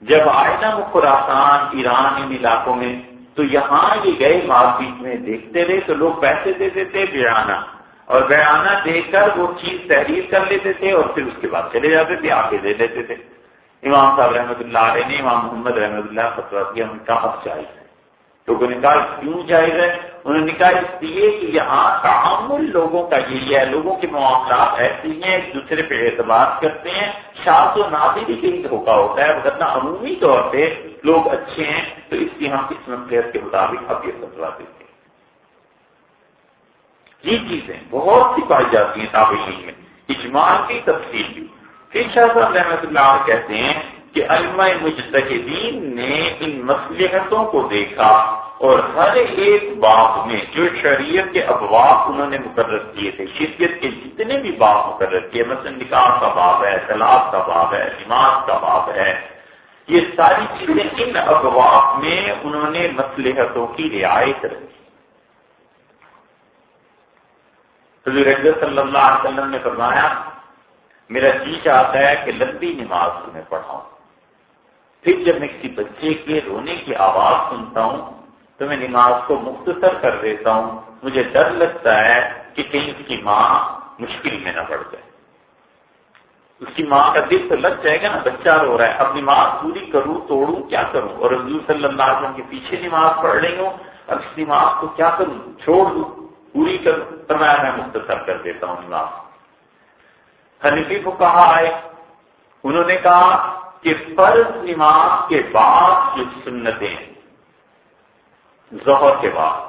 جب آئے نا خراسان، ایران، ان علاقوں میں، تو یہاں یہ گئے مارکیٹ میں، دیکھتے رہے تو لوگ پیسے دے دیتے بیانہ اور بیانہ دے کر وہ چیز تحریر کر لیتے تھے اور پھر اس کے بعد چلے جاتے تھے، آگے دے دیتے تھے۔ امام صاحب رحمۃ اللہ علیہ نے، امام محمد رحمۃ اللہ فتوا کیا ہم کہاں جائز ہے۔ لوگوں نے کہا، کیوں جائز ہے؟ انہوں نے کہا اس لیے کہ یہاں تعامل لوگوں کا یہی ہے، لوگوں کے معاملات ایسے ہیں، ایک دوسرے پہ اعتبار کرتے ہیں۔ شاخ و نادری کے ہی دھوکا ہوتا ہے ورنہ عمومی طور پہ لوگ اچھے ہیں۔ تو اس لیے ہم اس مملکت کے مطابق اب یہ فتوا دیتے ہیں۔ یہ چیزیں بہت سی پائی جاتی ہیں تابعین میں۔ اجماع کی تفصیل۔ بھی پھر شاہ صاحب رحمۃ اللہ کہتے ہیں کہ علماء مجتہدین نے ان مسلحتوں کو دیکھا۔ اور ہر ایک باب میں جو شریعت کے ابواب انہوں نے مقرر کیے تھے، شریعت کے جتنے بھی باب مقرر کیے، مثلا نکاح کا باب ہے، طلاق کا باب ہے نماز کا باب ہے، یہ ساری چیزیں ان ابواب میں انہوں نے مسلحتوں کی رعایت رکھی۔ حضور صلی اللہ علیہ وسلم نے فرمایا، میرا جی چاہتا ہے کہ لمبی نماز تمہیں پڑھاؤں۔ پھر جب میں کسی بچے کے رونے کی آواز سنتا ہوں تو میں نماز کو مختصر کر دیتا ہوں۔ مجھے ڈر لگتا ہے کہ کہیں اس کی ماں مشکل میں نہ پڑ جائے۔ اس کی ماں کا دل تو لگ جائے گا نا، بچہ رو رہا ہے۔ اب نماز پوری کروں، توڑوں، کیا کروں؟ اور حضور صلی اللہ علیہ وسلم کے پیچھے نماز پڑھ رہی ہوں اب اس نماز کو کیا کروں؟ چھوڑ دوں، پوری کر میں مختصر کر دیتا ہوں نماز۔ حنفی کو کہا آئے۔ انہوں نے کہا کہ فرض نماز کے بعد جو سنتیں ظہر کے بعد،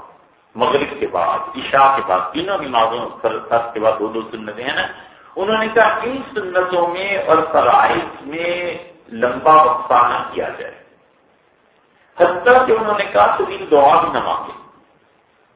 مغرب کے بعد، عشاء کے بعد، تینوں نمازوں فرض کے بعد دو دو سنتیں ہیں نا۔ انہوں نے کہا ان سنتوں میں اور فرائض میں لمبا وقفہ نہ کیا جائے۔ حتیٰ کہ انہوں نے کہا تو دعا بھی نہ مانگے۔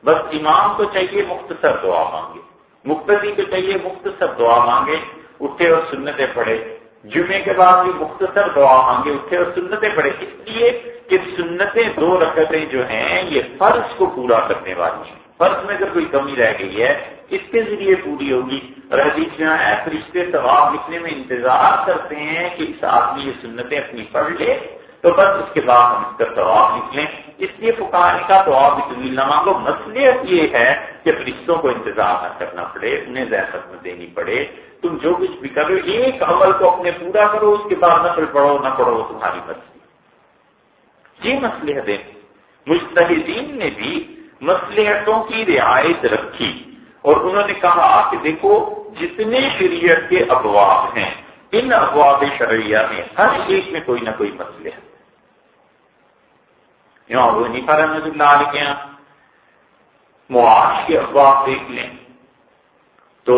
بس امام کو چاہیے مختصر دعا مانگے۔ مقتدی کو چاہیے مختصر دعا مانگے۔ اٹھے اور سنتیں پڑھے۔ جمعے کے بعد بھی مختصر دعا مانگے، اٹھے اور سنتیں پڑھے۔ اس لیے کہ سنتیں دو رکعتیں جو ہیں، یہ فرض کو پورا کرنے والی ہیں۔ فرض میں اگر کوئی کمی رہ گئی ہے، اس کے ذریعے پوری ہوگی۔ اور حدیث میں آیا فرشتے ثواب لکھنے میں انتظار کرتے ہیں کہ اس آدمی یہ سنتیں اپنی پڑھ لے۔ تو بس اس کے بعد ہم اس کا ثواب نکلیں اس لیے پکانے کا تو آپ طویل نہ مانگو۔ مسئلہ یہ ہے کہ فرشتوں کو انتظار نہ کرنا پڑے، انہیں زیادہ دینی پڑے۔ تم جو کچھ بھی کرو، ایک عمل کو اپنے پورا کرو، اس کے بعد نہ پڑھو نہ پڑھو، تمہاری مرضی۔ یہ مسئلہ مستحدین نے بھی مسلحتوں کی رعایت رکھی اور انہوں نے کہا کہ دیکھو، جتنے شریعت کے ابواب ہیں، ان ابواب شرعیہ میں ہر ایک میں کوئی نہ کوئی مسئلہ ہے ابو حنیفہ رحمۃ اللہ علیہ کے یہاں معاش کے افواہ دیکھ لیں۔ تو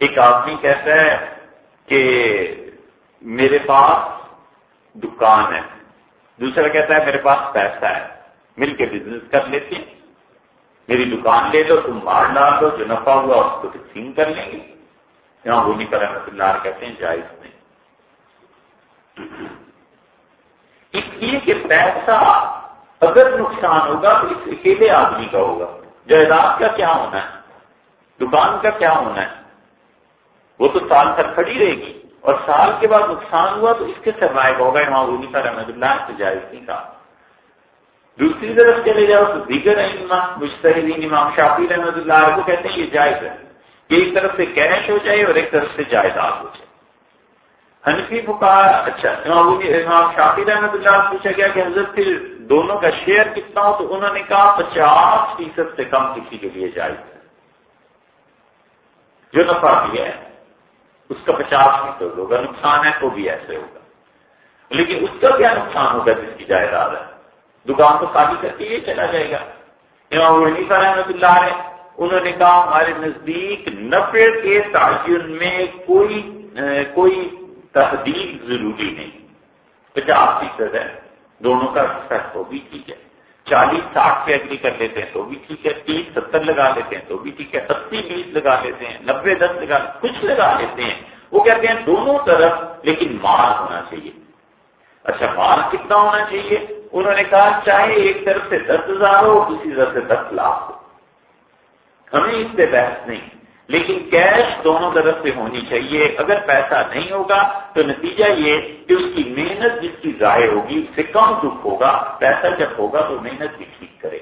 ایک آدمی کہتا ہے کہ میرے پاس دکان ہے۔ دوسرا کہتا ہے، میرے پاس پیسہ ہے، مل کے بزنس کر لیتے ہیں میری دکان لے لو، تم مار ڈال دو، جو نفع ہوا اس کو تقسیم کر لیں گے. یہاں ہونی پر رحمت اللہ کہتے ہیں، جائز نہیں. اس لیے کہ پیسہ اگر نقصان ہوگا تو اس اکیلے آدمی کا ہوگا. جائیداد کا کیا ہونا ہے؟ دکان کا کیا ہونا ہے؟ وہ تو سال تک کھڑی رہے گی. اور سال کے بعد نقصان ہوا تو اس کے سرمایہ کا ہوگا امام غنی کا رحمد اللہ سے جائز نہیں کہا دوسری طرف چلے جاؤ تو دیگر مشتحدین امام شافی رحمد اللہ کو کہتے ہیں یہ جائز ہے کہ ایک طرف سے کیش ہو جائے اور ایک طرف سے جائیداد ہو جائے۔ حنفی کو اچھا امام امام شافی رحمت اللہ پوچھا گیا کہ حضرت پھر دونوں کا شیئر کتنا ہو؟ تو انہوں نے کہا پچاس فیصد سے کم کسی کے لیے جائز ہے۔ جو نفع بھی ہے۔ اس کا پچاس فیصد ہوگا، نقصان ہے تو بھی ایسے ہوگا۔ لیکن اس کا کیا نقصان ہوگا جس کی جائیداد ہے؟ دکان کو خالی کر کے یہ چلا جائے گا۔ امام حنیفہ رحمۃ اللہ علیہ، انہوں نے کہا ہمارے نزدیک نفے کے تعین میں کوئی کوئی تحدید ضروری نہیں۔ پچاس فیصد ہے، دونوں کا تو بھی ٹھیک ہے۔ چالیس ساٹھ پہ اگری کر لیتے ہیں تو بھی ٹھیک ہے، تیس ستر لگا لیتے ہیں تو بھی ٹھیک ہے اسی بیس لگا لیتے ہیں، نبے دس لگا، کچھ لگا لیتے ہیں۔ وہ کہتے ہیں دونوں طرف، لیکن مال ہونا چاہیے۔ اچھا مال کتنا ہونا چاہیے؟ انہوں نے کہا، چاہے ایک طرف سے دس ہزار ہو، دوسری طرف سے دس لاکھ ہو۔ ہمیں اس پہ بحث نہیں۔ لیکن کیش دونوں طرف سے ہونی چاہیے۔ اگر پیسہ نہیں ہوگا تو نتیجہ یہ کہ اس کی محنت جس کی ضائع ہوگی، اس سے کم دکھ ہوگا، پیسہ جب ہوگا تو محنت بھی ٹھیک کرے۔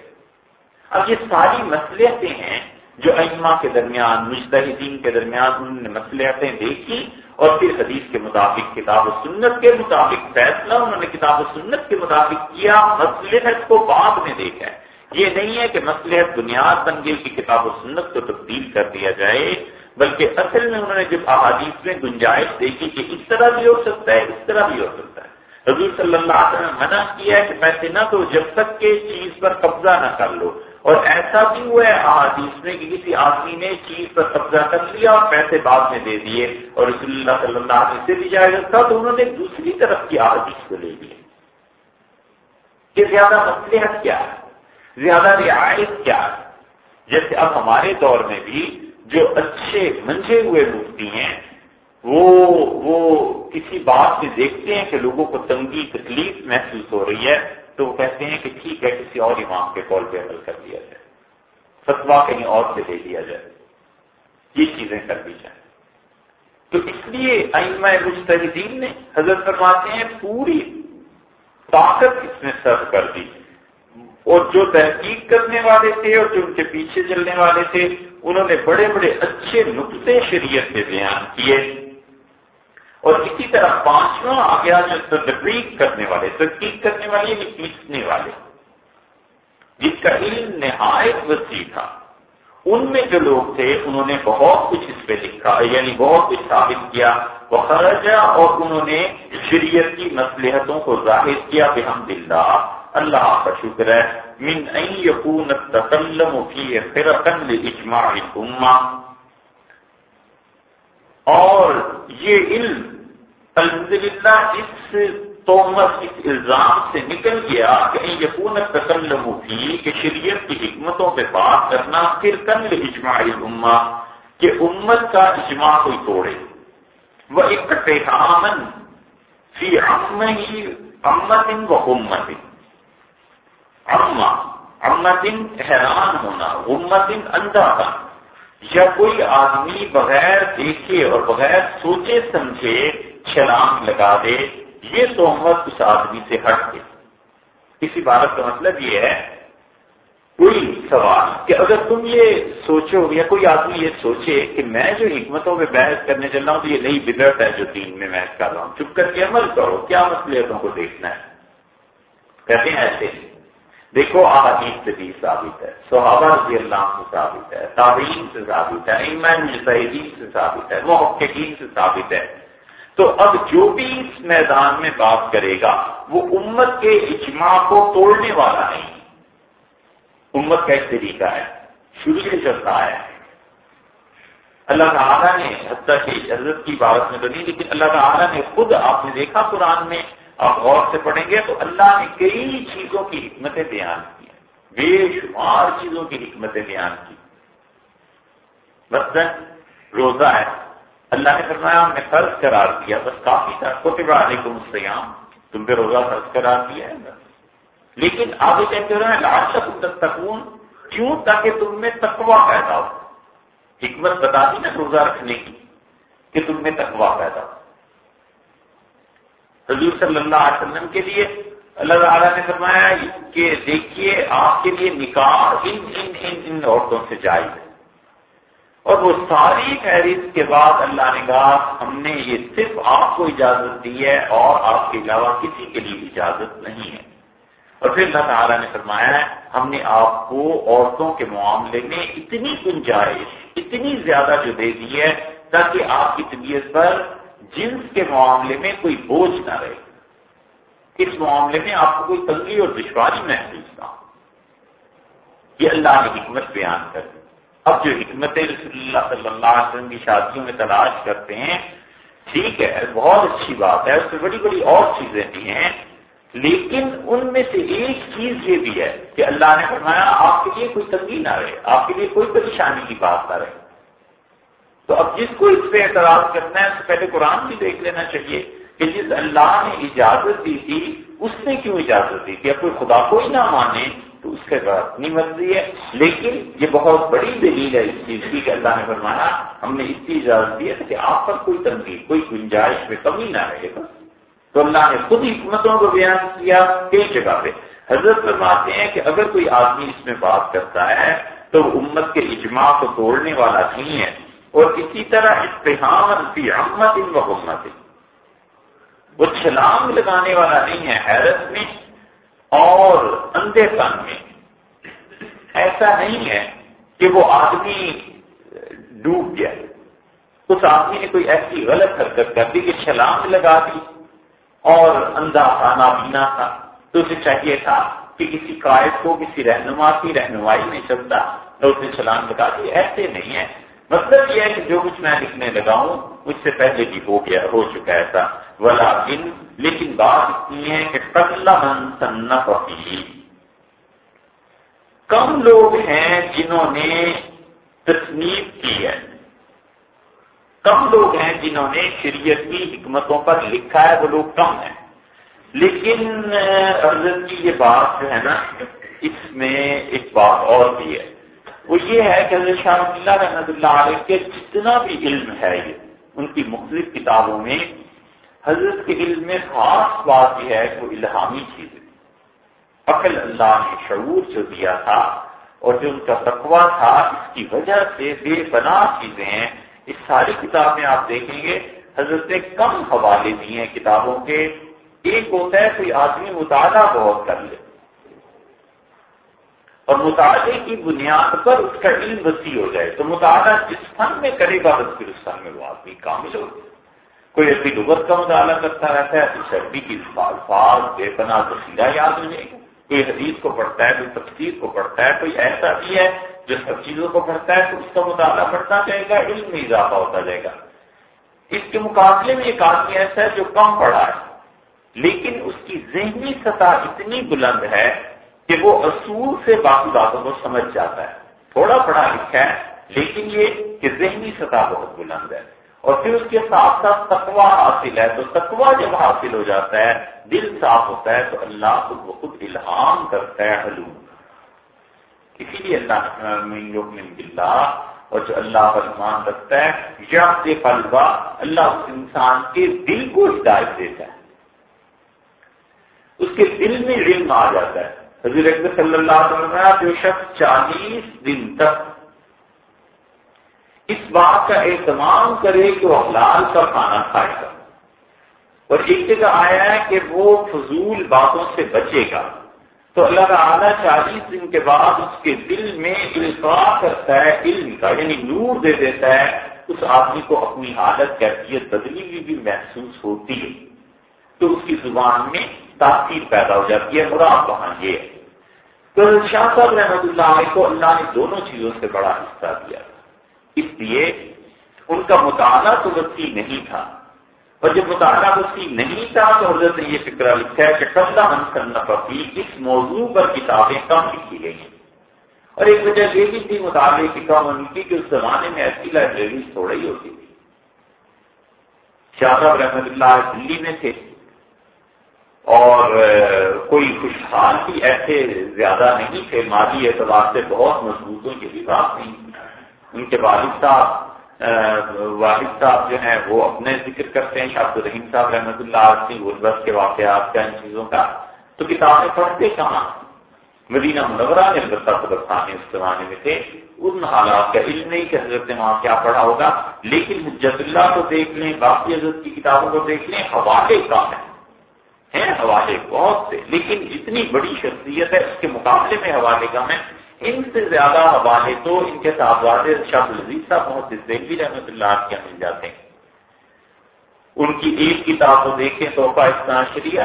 اب یہ ساری مسلحتیں ہیں جو ائمہ کے درمیان مشتحدین کے درمیان انہوں نے مسلحتیں دیکھی اور پھر حدیث کے مطابق، کتاب و سنت کے مطابق فیصلہ انہوں نے کتاب و سنت کے مطابق کیا۔ مسلحت کو بعد میں دیکھا ہے۔ یہ نہیں ہے کہ مسلحت بنیاد بن گئی کہ کتاب و سنت کو تبدیل کر دیا جائے، بلکہ اصل میں انہوں نے جب احادیث میں گنجائش دیکھی کہ اس طرح بھی ہو سکتا ہے، اس طرح بھی ہو سکتا ہے۔ حضور صلی اللہ علیہ وسلم نے منع کیا ہے کہ پیسے نہ تو جب تک کہ چیز پر قبضہ نہ کر لو۔ اور ایسا بھی ہوا ہے احادیث میں کہ کسی آدمی نے چیز پر قبضہ کر لیا اور پیسے بعد میں دے دیے اور رسول اللہ صلی اللہ علیہ وسلم سے بھی جائے تھا، تو انہوں نے دوسری طرف کی احادیث کو لے لیے کہ زیادہ مسلحت کیا؟ ہے زیادہ رعایت کیا؟ ہے جیسے اب ہمارے دور میں بھی جو اچھے منجے ہوئے مفتی ہیں، وہ وہ کسی بات میں دیکھتے ہیں کہ لوگوں کو تنگی، تکلیف محسوس ہو رہی ہے، تو وہ کہتے ہیں کہ ٹھیک ہے، کسی اور امام کے کال پہ عمل کر دیا جائے۔ فتوا کہیں اور سے دے دیا جائے۔ یہ چیزیں کر دی جائیں۔ تو اس لیے ائمہ مجتہدین نے حضرت فرماتے ہیں، پوری طاقت اس میں سرو کر دی۔ اور جو تحقیق کرنے والے تھے اور جو ان کے پیچھے چلنے والے تھے، انہوں نے بڑے بڑے اچھے نقطے شریعت سے بیان کیے۔ اور اسی طرح پانچواں آ گیا جو تدقیق کرنے والے، تحقیق کرنے والے یعنی پیسنے والے جس کا علم نہایت وسیع تھا، ان میں جو لوگ تھے، انہوں نے بہت کچھ اس پہ لکھا یعنی بہت کچھ ثابت کیا۔ وہ خرجہ اور انہوں نے شریعت کی مصلحتوں کو ظاہر کیا، بحمد اللہ اللہ کا شکر ہے۔ من یقون تسلم کی فرقن اجماع الامہ اور یہ علم الحمدللہ اس تومت اس الزام سے نکل گیا کہ یقون تکلم کی کہ شریعت کی حکمتوں پہ بات کرنا پھر کن اجماع اما کہ امت کا اجماع کوئی توڑے۔ وہ اکٹھے امن فی امن ہی امت و امت اما امت حیران ہونا امت اندھا کا یا کوئی آدمی بغیر دیکھے اور بغیر سوچے سمجھے چھلانگ لگا دے، یہ تہمت اس آدمی سے ہٹ دے اسی بات کا مطلب یہ ہے، کوئی سوال کہ اگر تم یہ سوچو یا کوئی آدمی یہ سوچے کہ میں جو حکمتوں میں بحث کرنے چل رہا ہوں تو یہ نئی بگڑت ہے جو دین میں بحث کر رہا ہوں، چپ کر کے عمل کرو، کیا مسئلہ کو دیکھنا ہے؟ کہتے ہیں ایسے ہی۔ دیکھو، احادیث سے بھی ثابت ہے، صحابہ رضی اللہ سے ثابت ہے تعلیم سے ثابت ہے ایمان مجتہدین سے ثابت ہے، محققین سے ثابت ہے۔ تو اب جو بھی اس میدان میں بات کرے گا، وہ امت کے اجماع کو توڑنے والا نہیں۔ امت کا ایک طریقہ ہے، شروع سے چلتا ہے۔ اللہ تعالیٰ نے حتیٰ کی حضرت کی بات میں تو نہیں، لیکن اللہ تعالیٰ نے خود آپ نے دیکھا قرآن میں آپ غور سے پڑھیں گے تو اللہ نے کئی چیزوں کی حکمتیں بیان کی بے شمار چیزوں کی حکمتیں بیان کی۔ مثلاً روزہ ہے۔ اللہ نے فرمایا ہم نے فرض قرار دیا۔ بس کافی تھا۔ کوٹے علیکم السلام تم پہ روزہ فرض قرار دیا ہے۔ لیکن آپ یہ کہتے رہے لاش تکون کیوں؟ تاکہ تم میں تقوا پیدا ہو۔ حکمت بتا دی نا روزہ رکھنے کی کہ تم میں تقوا پیدا ہو۔ حضور صلی اللہ علیہ وسلم کے لیے اللہ تعالیٰ نے فرمایا کہ دیکھیے آپ کے لیے نکاح ان ان ان ان عورتوں سے جائز ہے۔ اور وہ ساری فہرست کے بعد اللہ نے کہا، ہم نے یہ صرف آپ کو اجازت دی ہے اور آپ کے علاوہ کسی کے لیے اجازت نہیں ہے۔ اور پھر اللہ تعالیٰ نے فرمایا ہے ہم نے آپ کو عورتوں کے معاملے میں اتنی گنجائش، اتنی زیادہ جو دے دی ہے تاکہ آپ کی طبیعت پر جنس کے معاملے میں کوئی بوجھ نہ رہے۔ اس معاملے میں آپ کو کوئی تنگی اور دشواری محسوس نہ ہو۔ یہ اللہ نے حکمت بیان کر دی۔ اب جو حکمت رسول اللہ صلی اللہ علیہ وسلم کی شادیوں میں تلاش کرتے ہیں، ٹھیک ہے، بہت اچھی بات ہے، اس میں بڑی بڑی اور چیزیں بھی ہیں، لیکن ان میں سے ایک چیز یہ بھی ہے کہ اللہ نے فرمایا، آپ کے لیے کوئی تنگی نہ رہے، آپ کے لیے کوئی پریشانی کی بات نہ رہے۔ تو اب جس کو اس پہ اعتراض کرنا ہے، اس سے پہلے قرآن بھی دیکھ لینا چاہیے کہ جس اللہ نے اجازت دی تھی، اس نے کیوں اجازت دی؟ تھی اب کوئی خدا کو ہی نہ مانے تو اس کے بعد اپنی مرضی ہے۔ لیکن یہ بہت بڑی دلیل ہے اس چیز کی کہ اللہ نے فرمایا، ہم نے اس کی اجازت دی ہے کہ آپ پر کوئی تنقید، کوئی گنجائش میں کمی نہ رہے بس۔ تو اللہ نے خود حکمتوں کو بیان کیا کئی جگہ پہ۔ حضرت فرماتے ہیں کہ اگر کوئی آدمی اس میں بات کرتا ہے تو امت کے اجماع کو توڑنے والا نہیں ہے۔ اور اسی طرح اتحام فی احمد ان محمد وہ چھلانگ لگانے والا نہیں ہے حیرت میں اور اندھے پن میں۔ ایسا نہیں ہے کہ وہ آدمی ڈوب گیا۔ اس آدمی نے کوئی ایسی غلط حرکت کر دی کہ چھلانگ لگا دی اور اندھا کھانا پینا تھا۔ تو اسے چاہیے تھا کہ کسی قائد کو، کسی رہنما کی رہنمائی میں چلتا تو اسے چھلانگ لگا دی۔ ایسے نہیں ہے۔ مطلب یہ ہے کہ جو کچھ میں لکھنے لگا ہوں، مجھ سے پہلے بھی ہو گیا، ہو چکا ہے ایسا۔ ولا لیکن بات اتنی ہے کہ کم لوگ ہیں جنہوں نے تصنیف کی ہے۔ کم لوگ ہیں جنہوں نے شریعت کی حکمتوں پر لکھا ہے، وہ لوگ کم ہیں۔ لیکن، حضرت کی یہ بات جو ہے نا، اس میں ایک بات اور بھی ہے۔ وہ یہ ہے کہ حضرت شاہ اللہ رحمۃ اللہ علیہ کے جتنا بھی علم ہے یہ، ان کی مختلف کتابوں میں حضرت کے علم میں خاص بات یہ ہے کہ وہ الہامی چیز ہے۔ عقل اللہ نے شعور جو دیا تھا اور جو ان کا تقوی تھا، اس کی وجہ سے بے پناہ چیزیں ہیں۔ اس ساری کتاب میں آپ دیکھیں گے، حضرت نے کم حوالے دیے ہیں کتابوں کے۔ ایک ہوتا ہے کوئی آدمی مطالعہ بہت کر لے۔ اور مطالعے کی بنیاد پر اس کا علم وسیع ہو جائے تو مطالعہ جس فن میں کرے گا بس پھر اس فن میں وہ آدمی کامل ہو کوئی ایسی لغت کا مطالعہ کرتا رہتا ہے تو سردی کی الفاظ بے پناہ تصیرہ یاد ہو جائے گا۔ کوئی حدیث کو پڑھتا ہے، کوئی تفصیل کو پڑھتا ہے، کوئی ایسا بھی ہے جو سب چیزوں کو پڑھتا ہے تو اس کا مطالعہ پڑھتا جائے گا، علم میں اضافہ ہوتا جائے گا۔ اس کے مقابلے میں ایک آدمی ایسا ہے جو کم پڑھا ہے، لیکن اس کی ذہنی سطح اتنی بلند ہے کہ وہ اصول سے باقی باتوں کو سمجھ جاتا ہے۔ تھوڑا پڑھا لکھا ہے، لیکن یہ کہ ذہنی سطح بہت بلند ہے۔ اور پھر اس کے ساتھ ساتھ تقوا حاصل ہے۔ تو تقوا جب حاصل ہو جاتا ہے، دل صاف ہوتا ہے، تو اللہ خود بخود الہام کرتا ہے حلوم اسی لیے اللہ اور جو اللہ پر ایمان رکھتا ہے یا سے اللہ اس انسان کے دل کو ہدایت دیتا ہے۔ اس کے دل میں علم آ جاتا ہے۔ حضور اکبر صلی اللہ علیہ وسلم جو شخص چالیس دن تک اس بات کا اہتمام کرے کہ وہ حلال کا کھانا کھائے گا۔ اور ایک جگہ آیا ہے کہ وہ فضول باتوں سے بچے گا۔ تو اللہ تعالیٰ چالیس دن کے بعد اس کے دل میں القاع کرتا ہے، علم کا یعنی نور دے دیتا ہے۔ اس آدمی کو اپنی حالت، کیفیت بدلی ہوئی بھی محسوس ہوتی ہے۔ تو اس کی زبان میں تاثیر پیدا ہو جاتی ہے، مراد وہاں یہ ہے۔ تو شاہ صاحب رحمۃ اللہ علیہ کو اللہ نے دونوں چیزوں سے بڑا حصہ دیا۔ اس لیے ان کا مطالعہ تو وسیع نہیں تھا۔ اور جب مطالعہ وسیع نہیں تھا تو حضرت نے یہ فکر لکھا ہے کہ قبضہ من کرنا اس موضوع پر کتابیں کم لکھی گئی ہیں۔ اور ایک وجہ یہ بھی تھی مطالعے کی کم ان کی کہ اس زمانے میں ایسی لائبریری تھوڑا ہی ہوتی تھی شاہ صاحب رحمۃ اللہ دلی میں تھے۔ اور کوئی خوشحال بھی ایسے زیادہ نہیں تھے ماضی اعتبار سے بہت مضبوطوں کی بھی بات نہیں ان کے والد صاحب والد صاحب جو ہیں، وہ اپنے ذکر کرتے ہیں شاہد الرحیم صاحب رحمۃ اللہ عرصی غربت کے واقعات کا، ان چیزوں کا۔ تو کتابیں پڑھتے کہاں؟ مدینہ منورہ نے البتہ خانے اس زمانے میں تھے۔ ان حالات کا علم نہیں کہ حضرت نے وہاں کیا پڑھا ہوگا، لیکن حجت اللہ کو دیکھ لیں، باقی حضرت کی کتابوں کو دیکھ لیں، حوالے کا ہے۔ ہیں حوالے بہت سے، لیکن جتنی بڑی شخصیت ہے، اس کے مقابلے میں حوالے کم ہے ان سے زیادہ حوالے تو ان کے صاحب شاہ العزیز صاحب محمد بھی رحمۃ اللہ کیا مل جاتے ہیں۔ ان کی ایک کتاب کو دیکھیں تو پاکستان شریعہ۔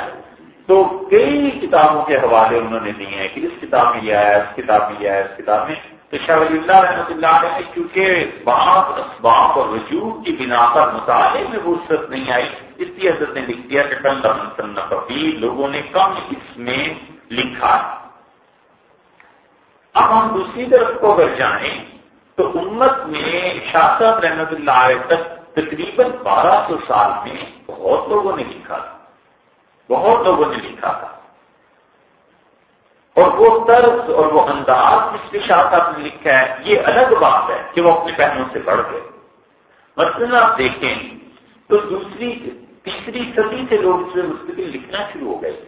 تو کئی کتابوں کے حوالے انہوں نے دیے ہیں کہ اس کتاب میں یہ آیا، اس کتاب میں یہ آیا، اس کتاب میں۔ تو شاہ ولی اللہ رحمۃ اللہ علیہ کیونکہ باپ اسباب اور وجود کی بنا پر مطالعے میں وسط نہیں آئی اس لیے حضرت نے لکھ دیا کہ لوگوں نے کم اس میں لکھا۔ اب ہم دوسری طرف کو اگر جائیں تو امت میں شاہ صاحب رحمت اللہ علیہ تک تقریباً بارہ سو سال میں بہت لوگوں نے لکھا تھا۔ بہت لوگوں نے لکھا تھا۔ اور وہ طرز اور وہ انداز جس کے شاہ صاحب نے لکھا ہے، یہ الگ بات ہے کہ وہ اپنے پہنوں سے بڑھ گئے۔ مثلاً آپ دیکھیں تو دوسری تیسری صدی سے لوگ اس میں مستقل لکھنا شروع ہو گئے۔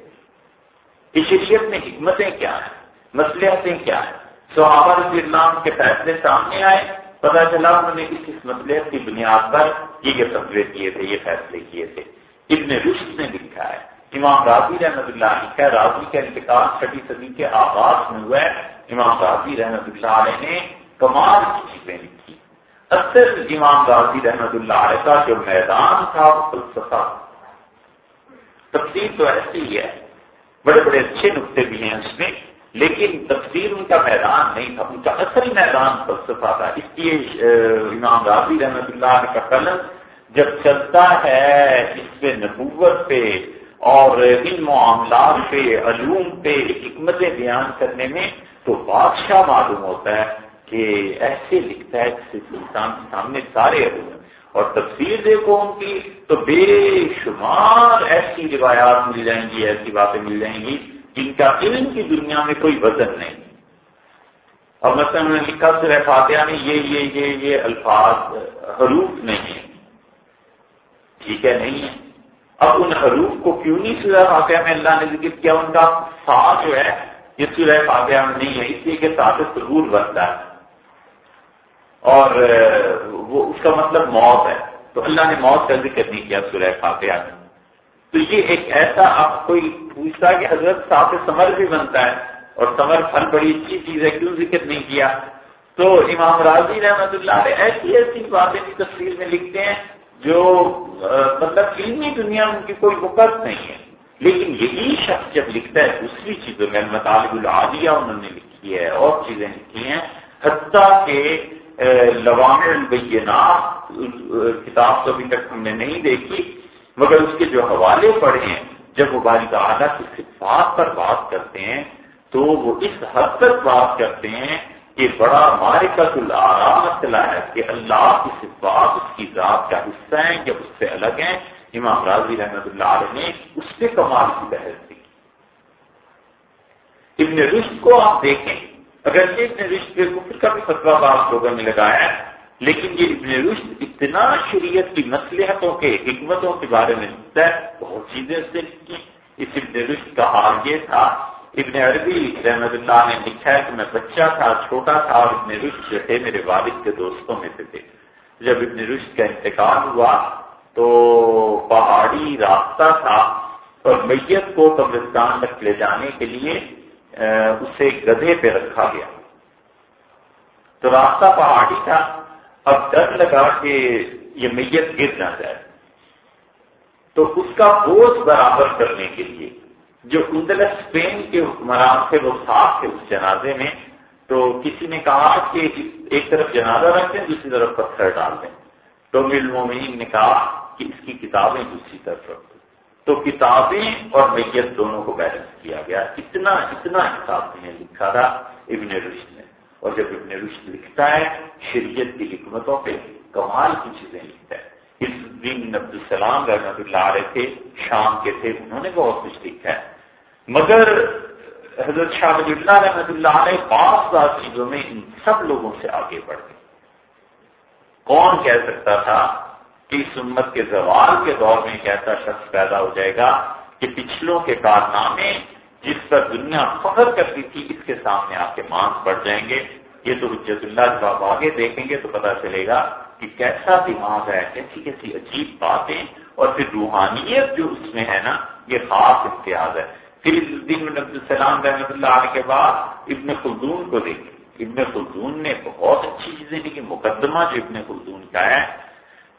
کہ شریعت میں حکمتیں کیا ہیں؟ مسلحتیں کیا ہیں؟ صحابہ رضی اللہ کے فیصلے سامنے آئے۔ پتا چلا انہوں نے اس اس مسلحت کی بنیاد پر یہ یہ فیصلے کیے تھے، یہ فیصلے کیے تھے۔ ابن رشد نے لکھا ہے۔ امام راضی رحمت اللہ علیہ راضی کا انتقال چھٹی صدی کے آغاز میں ہوا ہے۔ امام راضی رحمت اللہ علیہ نے کمال کی چیزیں لکھی۔ اکثر امام راضی رحمت اللہ علیہ کا جو میدان تھا فلسفہ تفصیل تو ایسی ہی ہے۔ بڑے بڑے اچھے نقطے بھی ہیں اس میں، لیکن تفصیل ان کا میدان نہیں تھا، ان کا اصل میدان فلسفہ تھا۔ اس لیے امام راضی رحمت اللہ علیہ کا قلم جب چلتا ہے اس پہ نبوت پہ اور ان معاملات پہ، علوم پہ حکمتیں بیان کرنے میں تو بادشاہ معلوم ہوتا ہے۔ کہ ایسے لکھتا ہے انسان کے سامنے سارے علوم اور تفصیل دیکھو ان کی، تو بے شمار ایسی روایات مل جائیں گی، ایسی باتیں مل جائیں گی جن کا علم کی دنیا میں کوئی وزن نہیں۔ اور مثلاً انہوں نے لکھا سر فاتحہ میں، یہ یہ یہ یہ الفاظ حروف نہیں ہیں۔ ٹھیک ہے، نہیں ہے اب ان حروف کو کیوں نہیں سورہ فاتحہ میں اللہ نے ذکر کیا؟ ان کا ساتھ جو ہے، یہ سورہ فاتحہ میں نہیں ہے، اس لیے کہ ساتھ ضرور بنتا ہے۔ اور وہ اس کا مطلب موت ہے۔ تو اللہ نے موت کا ذکر نہیں کیا سورہ فاتحہ میں۔ تو یہ ایک ایسا اب کوئی پوچھتا کہ حضرت ساتھ سمر بھی بنتا ہے اور سمر پھل بڑی اچھی چیز ہے، کیوں ذکر نہیں کیا؟ تو امام راضی رحمت اللہ علیہ ایسی ایسی باتیں بھی تصویر میں لکھتے ہیں جو مطلب علمی دنیا میں ان کی کوئی وقت نہیں ہے۔ لیکن یہی شخص جب لکھتا ہے، دوسری چیزوں میں مطالب العالیہ انہوں نے لکھی ہے، اور چیزیں لکھی ہیں۔ حتیٰ کہ لوام البینات، کتاب تو ابھی تک ہم نے نہیں دیکھی، مگر اس کے جو حوالے پڑے ہیں، جب وہ بال اعلیٰ کی صفات پر بات کرتے ہیں، تو وہ اس حد تک بات کرتے ہیں کہ بڑا مارکت العرام مسئلہ ہے کہ اللہ کی صفات اس کی ذات کا حصہ ہیں جب اس سے الگ ہیں۔ امام راضی رحمت اللہ علیہ نے اس سے کمال کی بحث دی ابن رشت کو آپ دیکھیں۔ اگر یہ ابن رشت کے کفر کا بھی فتوا بات لوگوں نے لگایا ہے، لیکن یہ ابن رشت اتنا شریعت کی مسلحتوں کے، حکمتوں کے بارے میں ہے، بہت چیزیں اس سے لکھی اس ابن رشت کا حال یہ تھا، ابن عربی رحمت اللہ نے لکھا ہے کہ میں بچہ تھا، چھوٹا تھا اور ابن رشت جو تھے میرے والد کے دوستوں میں سے تھے۔ جب ابن رشت کا انتقال ہوا تو پہاڑی راستہ تھا، اور میت کو قبرستان تک لے جانے کے لیے اسے گدھے پہ رکھا گیا۔ تو راستہ پہاڑی تھا۔ اب ڈر لگا کہ یہ میت گر نہ جائے۔ تو اس کا بوجھ برابر کرنے کے لیے جو اندر اسپین کے حکمران تھے، وہ ساتھ تھے اس جنازے میں۔ تو کسی نے کہا کہ ایک طرف جنازہ رکھ دیں دوسری طرف پتھر ڈال دیں۔ تو مل المومنین نے کہا کہ اس کی کتابیں دوسری طرف رکھ تو کتابیں اور میت دونوں کو بیلنس کیا گیا۔ اتنا اتنا حساب میں لکھا تھا ابن رشد نے۔ اور جب ابن رشد لکھتا ہے، شریعت کی حکمتوں پہ کمال کی چیزیں لکھتا ہے۔ اس دن عبد السلام رحمت اللہ علیہ تھے، شام کے تھے، انہوں نے بہت کچھ لکھا ہے۔ مگر حضرت شاہ ولی اللہ رحمت اللہ علیہ پانچ سات چیزوں میں ان سب لوگوں سے آگے بڑھ گئے۔ کون کہہ سکتا تھا اس امت کے زوال کے دور میں ایک ایسا شخص پیدا ہو جائے گا کہ پچھلوں کے کارنامے جس پر دنیا فخر کرتی تھی، اس کے سامنے آپ کے مانس بڑھ جائیں گے۔ یہ تو حجت اللہ جب آپ آگے دیکھیں گے تو پتا چلے گا کہ کیسا دماغ ہے، کیسی کیسی عجیب باتیں اور پھر روحانیت جو اس میں ہے نا، یہ خاص امتیاز ہے۔ پھر الدین عبد السلام رحمۃ اللہ علیہ کے بعد ابن خلدون کو دیکھیں۔ ابن خلدون نے بہت اچھی چیزیں لیکن مقدمہ جو ابن خلدون کا ہے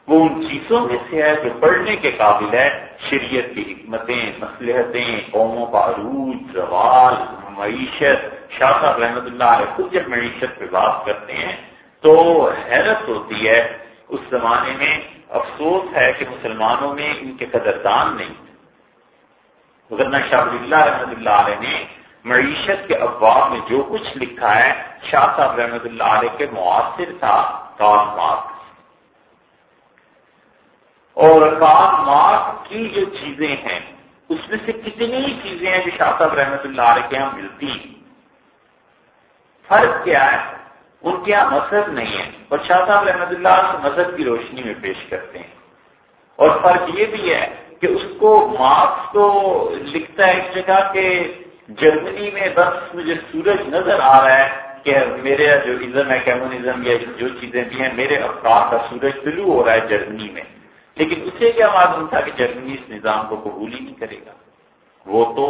وہ ان چیزوں میں سے ہے جو پڑھنے کے قابل ہے، شریعت کی حکمتیں مسلحتیں قوموں کا عروج، زوال، معیشت۔ شاہ صاحب رحمۃ اللہ علیہ خود جب معیشت پہ بات کرتے ہیں تو حیرت ہوتی ہے اس زمانے میں۔ افسوس ہے کہ مسلمانوں میں ان کے قدردان نہیں ورنہ شاہ اللہ رحمۃ اللہ علیہ نے معیشت کے افواہ میں جو کچھ لکھا ہے، شاہ صاحب رحمۃ اللہ علیہ کے معاصر تھا کارل مارکس اور کارل مارکس کی جو چیزیں ہیں، اس میں سے کتنی چیزیں ہیں جو شاہ صاحب رحمۃ اللہ علیہ کے یہاں ملتی فرق کیا ہے؟ ان کے یہاں مذہب نہیں ہے، اور شاہ صاحب رحمۃ اللہ مذہب کی روشنی میں پیش کرتے ہیں۔ اور فرق یہ بھی ہے کہ اس کو مارکس تو لکھتا ہے ایک جگہ کہ جرمنی میں بس مجھے سورج نظر آ رہا ہے کہ میرے جو ازم ہے کمیونزم یا جو چیزیں بھی ہیں، میرے افراد کا سورج طلوع ہو رہا ہے جرمنی میں۔ لیکن اسے کیا معلوم تھا کہ جرمنی اس نظام کو قبول ہی نہیں کرے گا؟ وہ تو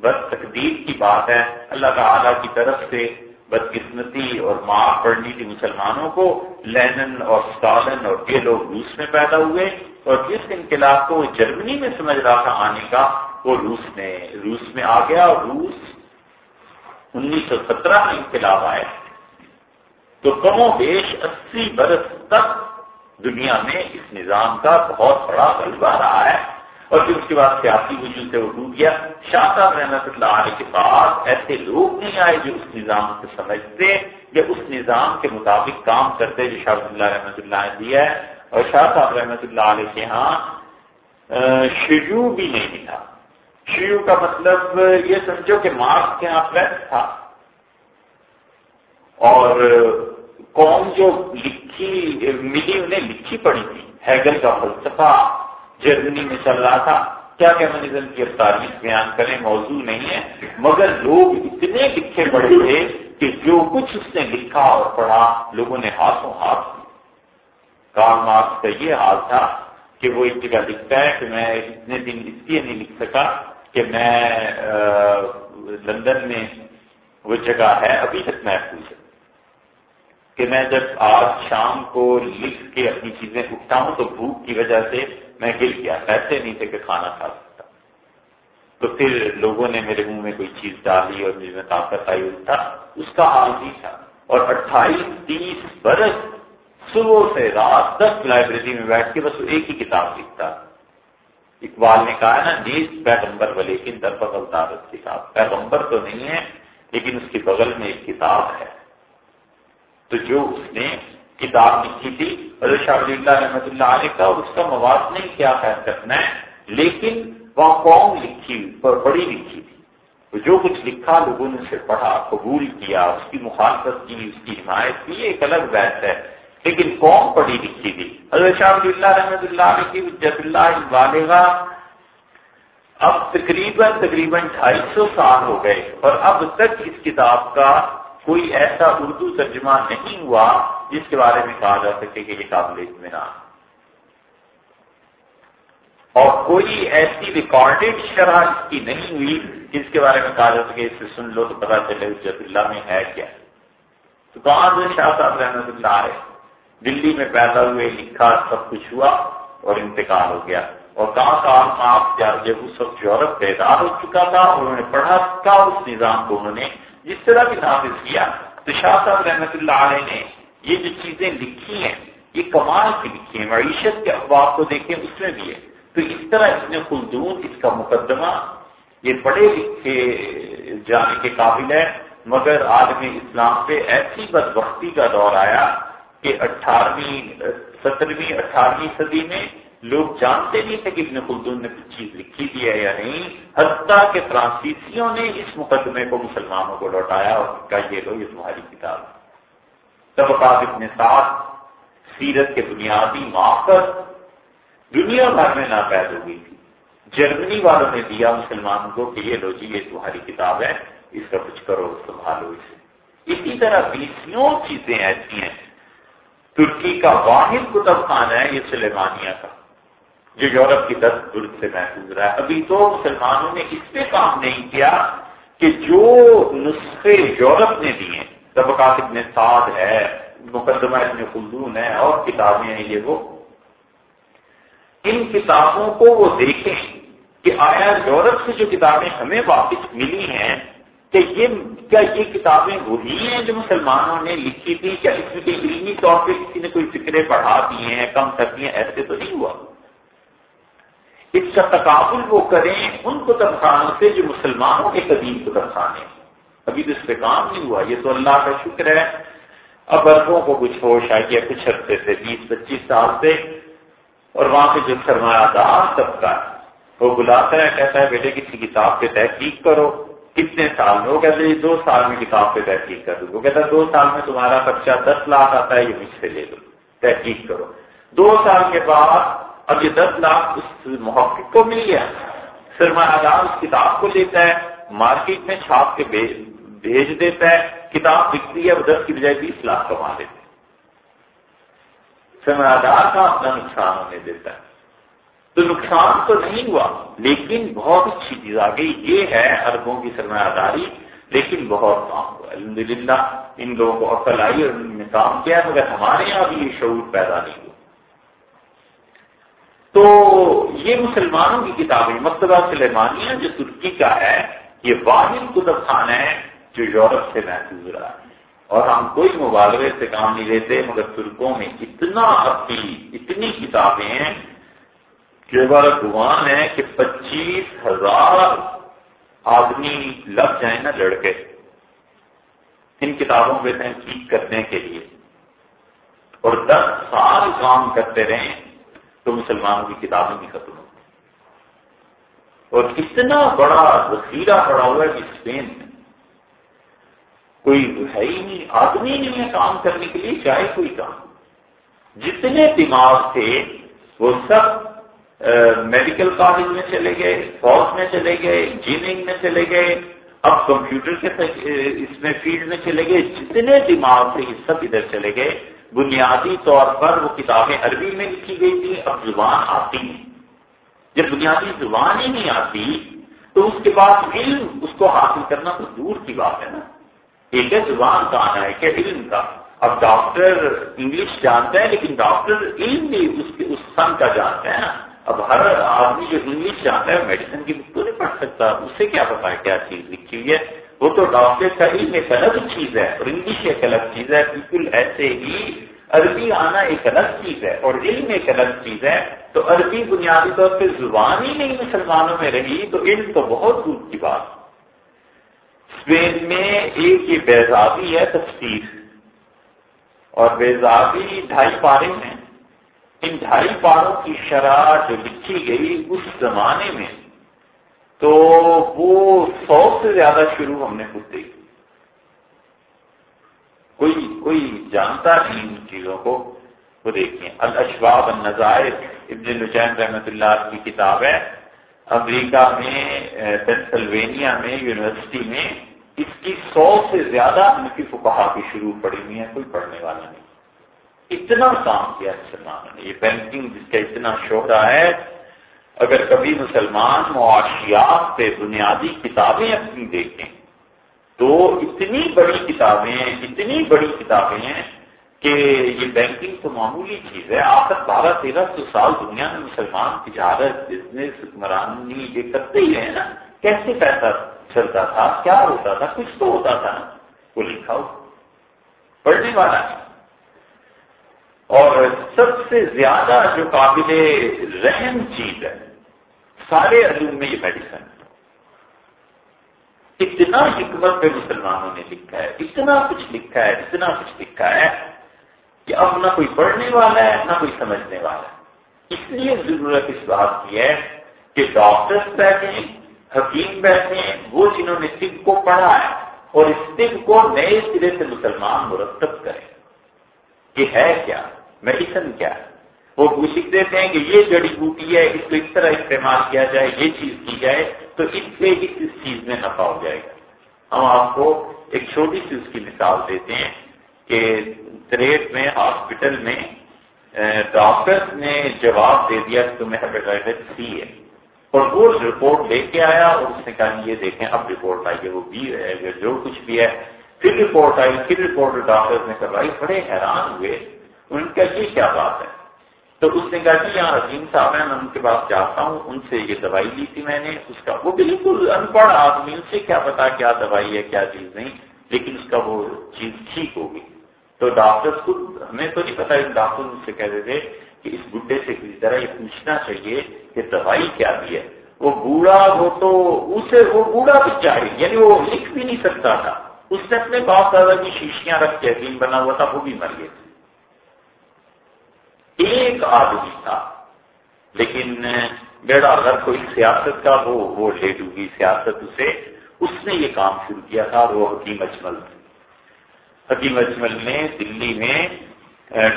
بس تقدیر کی بات ہے، اللہ تعالیٰ کی طرف سے بدقسمتی اور ماں پڑنی تھی مسلمانوں کو لینن اور اسٹالن اور یہ لوگ روس میں پیدا ہوئے اور جس انقلاب کو وہ جرمنی میں سمجھ رہا تھا آنے کا، وہ روس میں روس میں آ گیا۔ اور روس انیس سو سترہ میں انقلاب آئے تو کم و بیش اسی برس تک دنیا میں اس نظام کا بہت بڑا غلبہ رہا ہے۔ اور پھر اس کے بعد سیاسی وجود سے وہ ٹوٹ گیا۔ شاہ صاحب رحمت اللہ علیہ کے بعد ایسے لوگ نہیں آئے جو اس نظام کو سمجھتے، یا اس نظام کے مطابق کام کرتے جو شاہ اللہ رحمۃ اللہ نے دیا ہے۔ اور شاہ صاحب رحمۃ اللہ علیہ کے یہاں شیو بھی نہیں تھا شیو کا مطلب یہ سمجھو کہ مارکس کے یہاں پریس تھا۔ اور قوم جو لکھی، ملی انہیں لکھی پڑی تھی۔ ہیگل کا فلسفہ جرمنی میں چل رہا تھا۔ کیا کمیونزم کی تاریخ بیان کریں؟ موضوع نہیں ہے۔ مگر لوگ اتنے لکھے پڑے تھے کہ جو کچھ اس نے لکھا اور پڑھا، لوگوں نے ہاتھوں ہاتھ کارل مارکس کا یہ حال تھا کہ وہ ایک جگہ لکھتا ہے کہ میں اتنے دن اس لیے نہیں لکھ سکا کہ میں لندن میں وہ جگہ ہے، ابھی تک محفوظ ہے کہ میں جب آج شام کو لکھ کے اپنی چیزیں اٹھتا ہوں تو بھوک کی وجہ سے میں گر گیا پیسے نہیں تھے کہ کھانا کھا سکتا۔ تو پھر لوگوں نے میرے منہ میں کوئی چیز ڈالی اور مجھ میں طاقت آئی تھا اس کا حال بھی تھا۔ اور اٹھائیس، تیس برس صبح سے رات تک لائبریری میں بیٹھ کے بس ایک ہی کتاب لکھتا۔ اقبال نے کہا نا، نیز پیغمبر والے کی در بغل دارت کتاب۔ پیغمبر تو نہیں ہے، لیکن اس کے بغل میں ایک کتاب ہے۔ تو جو اس نے کتاب لکھی تھی، حضرت شاہ ولی اللہ رحمۃ اللہ علیہ کا اس کا مواد نہیں کیا خیر کرنا ہے، لیکن وہاں قوم لکھی، پر بڑی لکھی تھی۔ جو کچھ لکھا، لوگوں نے اسے پڑھا، قبول کیا، اس کی مخالفت کی، اس کی حمایت کی ایک الگ بحث ہے۔ لیکن قوم پڑھی لکھی تھی۔ حضرت شاہ ولی اللہ رحمۃ اللہ علیہ کی جب اللہ والغا اب تقریباً تقریباً ڈھائی سو سال ہو گئے، اور اب تک اس کتاب کا کوئی ایسا اردو ترجمہ نہیں ہوا جس کے بارے میں کہا جا سکے کہ یہ قابل اطمینان اور کوئی ایسی ریکارڈیڈ شرح اس کی نہیں ہوئی جس کے بارے میں کہا جا سکے اس سے سن لو تو پتا چلے حجت اللہ میں ہے کیا۔ تو کہاں سے شاہ صاحب رحمت اللہ آئے دلی میں پیدا ہوئے، لکھا، سب کچھ ہوا اور انتقال ہو گیا۔ اور کہاں کہاں آپ جب اس وقت یورپ بیدار ہو چکا تھا، انہوں نے پڑھا تھا اس نظام کو، انہوں نے جس طرح بھی نافذ کیا، تو شاہ صاحب رحمت اللہ علیہ نے یہ جو چیزیں لکھی ہیں، یہ کمال کی لکھی ہیں، معیشت کے افواہ کو دیکھیں، اس میں بھی ہے۔ تو اس طرح اس نے خلدون، اس کا مقدمہ، یہ پڑھے لکھے جانے کے قابل ہے مگر عالم اسلام پہ ایسی بد کا دور آیا کہ اٹھارہویں، سترویں، اٹھارہویں صدی میں لوگ جانتے نہیں تھے کہ ابن خلدون نے کچھ چیز لکھی دی ہے یا نہیں، حتیٰ کہ فرانسیسیوں نے اس مقدمے کو مسلمانوں کو لوٹایا اور کہا یہ لو، یہ تمہاری کتاب طبقات ابن ساتھ سیرت کے بنیادی ماقر دنیا بھر میں ناپید ہو گئی تھی۔ جرمنی والوں نے دیا مسلمانوں کو کہ یہ لو جی یہ تمہاری کتاب ہے، اس کا کچھ کرو، سنبھالو اسے۔ اسی طرح بیسوں چیزیں ایسی ہیں۔ ترکی کا واحد کتب خانہ ہے، یہ سلیمانیہ کا۔ جو یورپ کی دس برد سے محفوظ رہا ہے۔ ابھی تو مسلمانوں نے اس پہ کام نہیں کیا کہ جو نسخے یورپ نے دیے، طبقات ابن سعد ہے، مقدمہ ابن خلدون ہے، اور کتابیں ہیں یہ وہ۔ ان کتابوں کو وہ دیکھیں کہ آیا یورپ سے جو کتابیں ہمیں واپس ملی ہیں، کہ یہ کیا یہ کتابیں وہی ہیں جو مسلمانوں نے لکھی تھی؟ کیا اس میں کوئی علمی طور پہ کسی نے کوئی فکرے پڑھا دیے ہیں، کم کر دیے ایسے تو نہیں ہوا۔ اس کا تقابل وہ کریں ان کو خانوں سے جو مسلمانوں کے قدیم کتب خانے ابھی تو اس پہ کام نہیں ہوا، یہ تو اللہ کا شکر ہے۔ اب اربوں کو کچھ ہوش آ گیا کچھ عرصے سے، بیس، پچیس سال سے۔ اور وہاں پہ جو سرمایہ دار طبقہ وہ بلاتا ہے، کہتا ہے، بیٹے، کسی کتاب پہ تحقیق کرو۔ کتنے سال میں؟ وہ کہتے ہیں دو سال میں کتاب پہ تحقیق کر دوں۔ وہ کہتا ہے، دو سال میں تمہارا خرچہ دس لاکھ آتا ہے، یہ مجھ سے لے لو، تحقیق کرو۔ دو سال کے بعد اب یہ دس لاکھ اس محقق کو مل گیا۔ سرمایہ دار اس کتاب کو لیتا ہے، مارکیٹ میں چھاپ کے بھیج دیتا ہے، کتاب بکتی ہے دس کی بجائے بیس لاکھ کما دیتے سرمایہ دار کا اپنا نقصان ہونے دیتا ہے۔ تو نقصان تو نہیں ہوا، لیکن بہت اچھی چیز آ گئی۔ یہ ہے اربوں کی سرمایہ داری لیکن بہت کام ہوا۔ الحمد للہ ان لوگوں کو عقل آئی اور انہوں نے کام کیا، مگر ہمارے یہاں بھی یہ شعور پیدا نہیں ہوا۔ تو یہ مسلمانوں کی کتابیں مکتبہ سلیمانیہ جو ترکی کا ہے، یہ واحد کتب خان ہے جو یورپ سے محفوظ رہا ہے۔ اور ہم کوئی مبالغے سے کام نہیں لیتے، مگر ترکوں میں اتنا اپنی، اتنی کتابیں ہیں کہ بار گمان ہے کہ پچیس ہزار آدمی لگ جائیں نا لڑکے۔ ان کتابوں پہ تحقیق کرنے کے لیے۔ اور دس سال کام کرتے رہیں تو مسلمانوں کی کتابیں بھی ختم ہو اور اتنا بڑا ذخیرہ پڑا ہوا ہے اسپین میں۔ کوئی ہے ہی نہیں، آدمی نہیں ہے کام کرنے کے لیے، چاہے کوئی کام۔ جتنے دماغ تھے، وہ سب میڈیکل کالج میں چلے گئے، فوج میں چلے گئے، انجینئرنگ میں چلے گئے۔ اب کمپیوٹر کے اس میں فیلڈ میں چلے گئے۔ جتنے دماغ تھے، یہ سب ادھر چلے گئے۔ بنیادی طور پر وہ کتابیں عربی میں لکھی گئی تھی اب زبان آتی جب بنیادی زبان ہی نہیں آتی، تو اس کے بعد علم، اس کو حاصل کرنا تو دور کی بات ہے نا۔ ایک ہے زبان کا آنا ہے کہ علم کا۔ اب ڈاکٹر انگلش جانتا ہے، لیکن ڈاکٹر علم بھی اس کے، اس سن کا جانتا ہے نا۔ اب ہر آدمی جو انگلش جانتا ہے میڈیسن کی بک تو نہیں پڑھ سکتا۔ اس سے کیا پتا ہے کیا چیز لکھی ہوئی ہے۔ وہ تو ڈاکٹر کا علم ایک الگ چیز ہے اور انگلش ایک الگ چیز ہے، بالکل ایسے ہی عربی آنا ایک الگ چیز ہے اور علم ایک الگ چیز ہے۔ تو عربی بنیادی طور پہ زبان ہی نہیں مسلمانوں میں رہی، تو علم تو بہت دور کی بات۔ اسپین میں ایک یہ بیزابی ہے تفسیر۔ اور بیزابی ڈھائی پارے میں ان ڈھائی پاروں کی شرح جو لکھی گئی اس زمانے میں تو وہ سو سے زیادہ شروع ہم نے خود دیکھی۔ کوئی کوئی جانتا نہیں ان چیزوں کو۔ وہ دیکھیں الشباب النظائر، ابن الجین رحمۃ اللہ کی کتاب ہے۔ امریکہ میں پینسلوینیا میں، یونیورسٹی میں اس کی سو سے زیادہ ان کی فکہ کی شروع پڑی ہوئی ہے کوئی پڑھنے والا نہیں۔ اتنا کام کیا مسلمانوں نے۔ یہ بینکنگ جس کا اتنا شعرا ہے اگر کبھی مسلمان معاشیات پہ بنیادی کتابیں اپنی دیکھیں، تو اتنی بڑی کتابیں، اتنی بڑی کتابیں ہیں کہ یہ بینکنگ تو معمولی چیز ہے۔ آخر بارہ تیرہ سو سال دنیا میں مسلمان تجارت بزنس حکمرانی، یہ کرتے ہی ہیں نا۔ کیسے پیسہ چلتا تھا؟ کیا ہوتا تھا؟ کچھ تو ہوتا تھا نا۔ وہ لکھا ہو۔ پڑھنے والا۔ ہے اور سب سے زیادہ جو قابل رحم چیز ہے سارے علوم میں یہ میڈیسن اتنا حکمت پہ مسلمانوں نے لکھا ہے، اتنا کچھ لکھا ہے، اتنا کچھ لکھا ہے کہ اب نہ کوئی پڑھنے والا ہے، نہ کوئی سمجھنے والا ہے۔ اس لیے ضرورت اس بات کی ہے کہ ڈاکٹرس بیٹھے حکیم بیٹھے وہ جنہوں نے طب کو پڑھا ہے اور اس طب کو نئے سرے سے مسلمان مرتب کریں۔ کہ ہے کیا؟ میڈیسن کیا ہے؟ وہ لکھ دیتے ہیں کہ یہ جڑی بوٹی ہے، اس کو اس طرح استعمال کیا جائے، یہ چیز کی جائے، تو اس سے ہی اس چیز میں نفع ہو جائے گا۔ ہم آپ کو ایک چھوٹی سی اس کی مثال دیتے ہیں کہ تریٹ میں، ہاسپٹل میں ڈاکٹر نے جواب دے دیا کہ تمہیں ہیپیٹائٹس سی ہے۔ اور وہ رپورٹ لے کے آیا اور اس نے کہا یہ دیکھیں، اب رپورٹ آئی ہے، وہ بھی ہے جو کچھ بھی ہے۔ پھر رپورٹ آئی، پھر رپورٹ ڈاکٹر نے کروائی بڑے حیران ہوئے۔ ان کا یہ کیا بات ہے؟ تو اس نے کہا کہ یہاں عظیم صاحب ہیں، میں ان کے پاس جاتا ہوں، ان سے یہ دوائی لی تھی میں نے۔ اس کا وہ بالکل ان پڑھ آدمی ان سے کیا پتا کیا دوائی ہے، کیا چیز نہیں، لیکن اس کا وہ چیز ٹھیک ہوگی تو ڈاکٹر خود ہمیں تو نہیں پتا ڈاکٹر مجھ سے کہتے تھے کہ اس بڈھے سے کسی طرح یہ پوچھنا چاہیے کہ دوائی کیا دی ہے۔ وہ بوڑھا وہ تو اسے وہ بوڑھا بھی چاہیے یعنی وہ لکھ بھی نہیں سکتا تھا۔ اس نے اپنے باپ دادا کی شیشیاں رکھ کے یقین بنا ہوا تھا، وہ بھی مر گئے تھے۔ ایک آدمی تھا۔ لیکن بیڑا اگر کوئی سیاست کا وہ وہ لے ڈوبی سیاست اسے۔ اس نے یہ کام شروع کیا تھا، وہ حکیم اجمل۔ حکیم اجمل نے دلی میں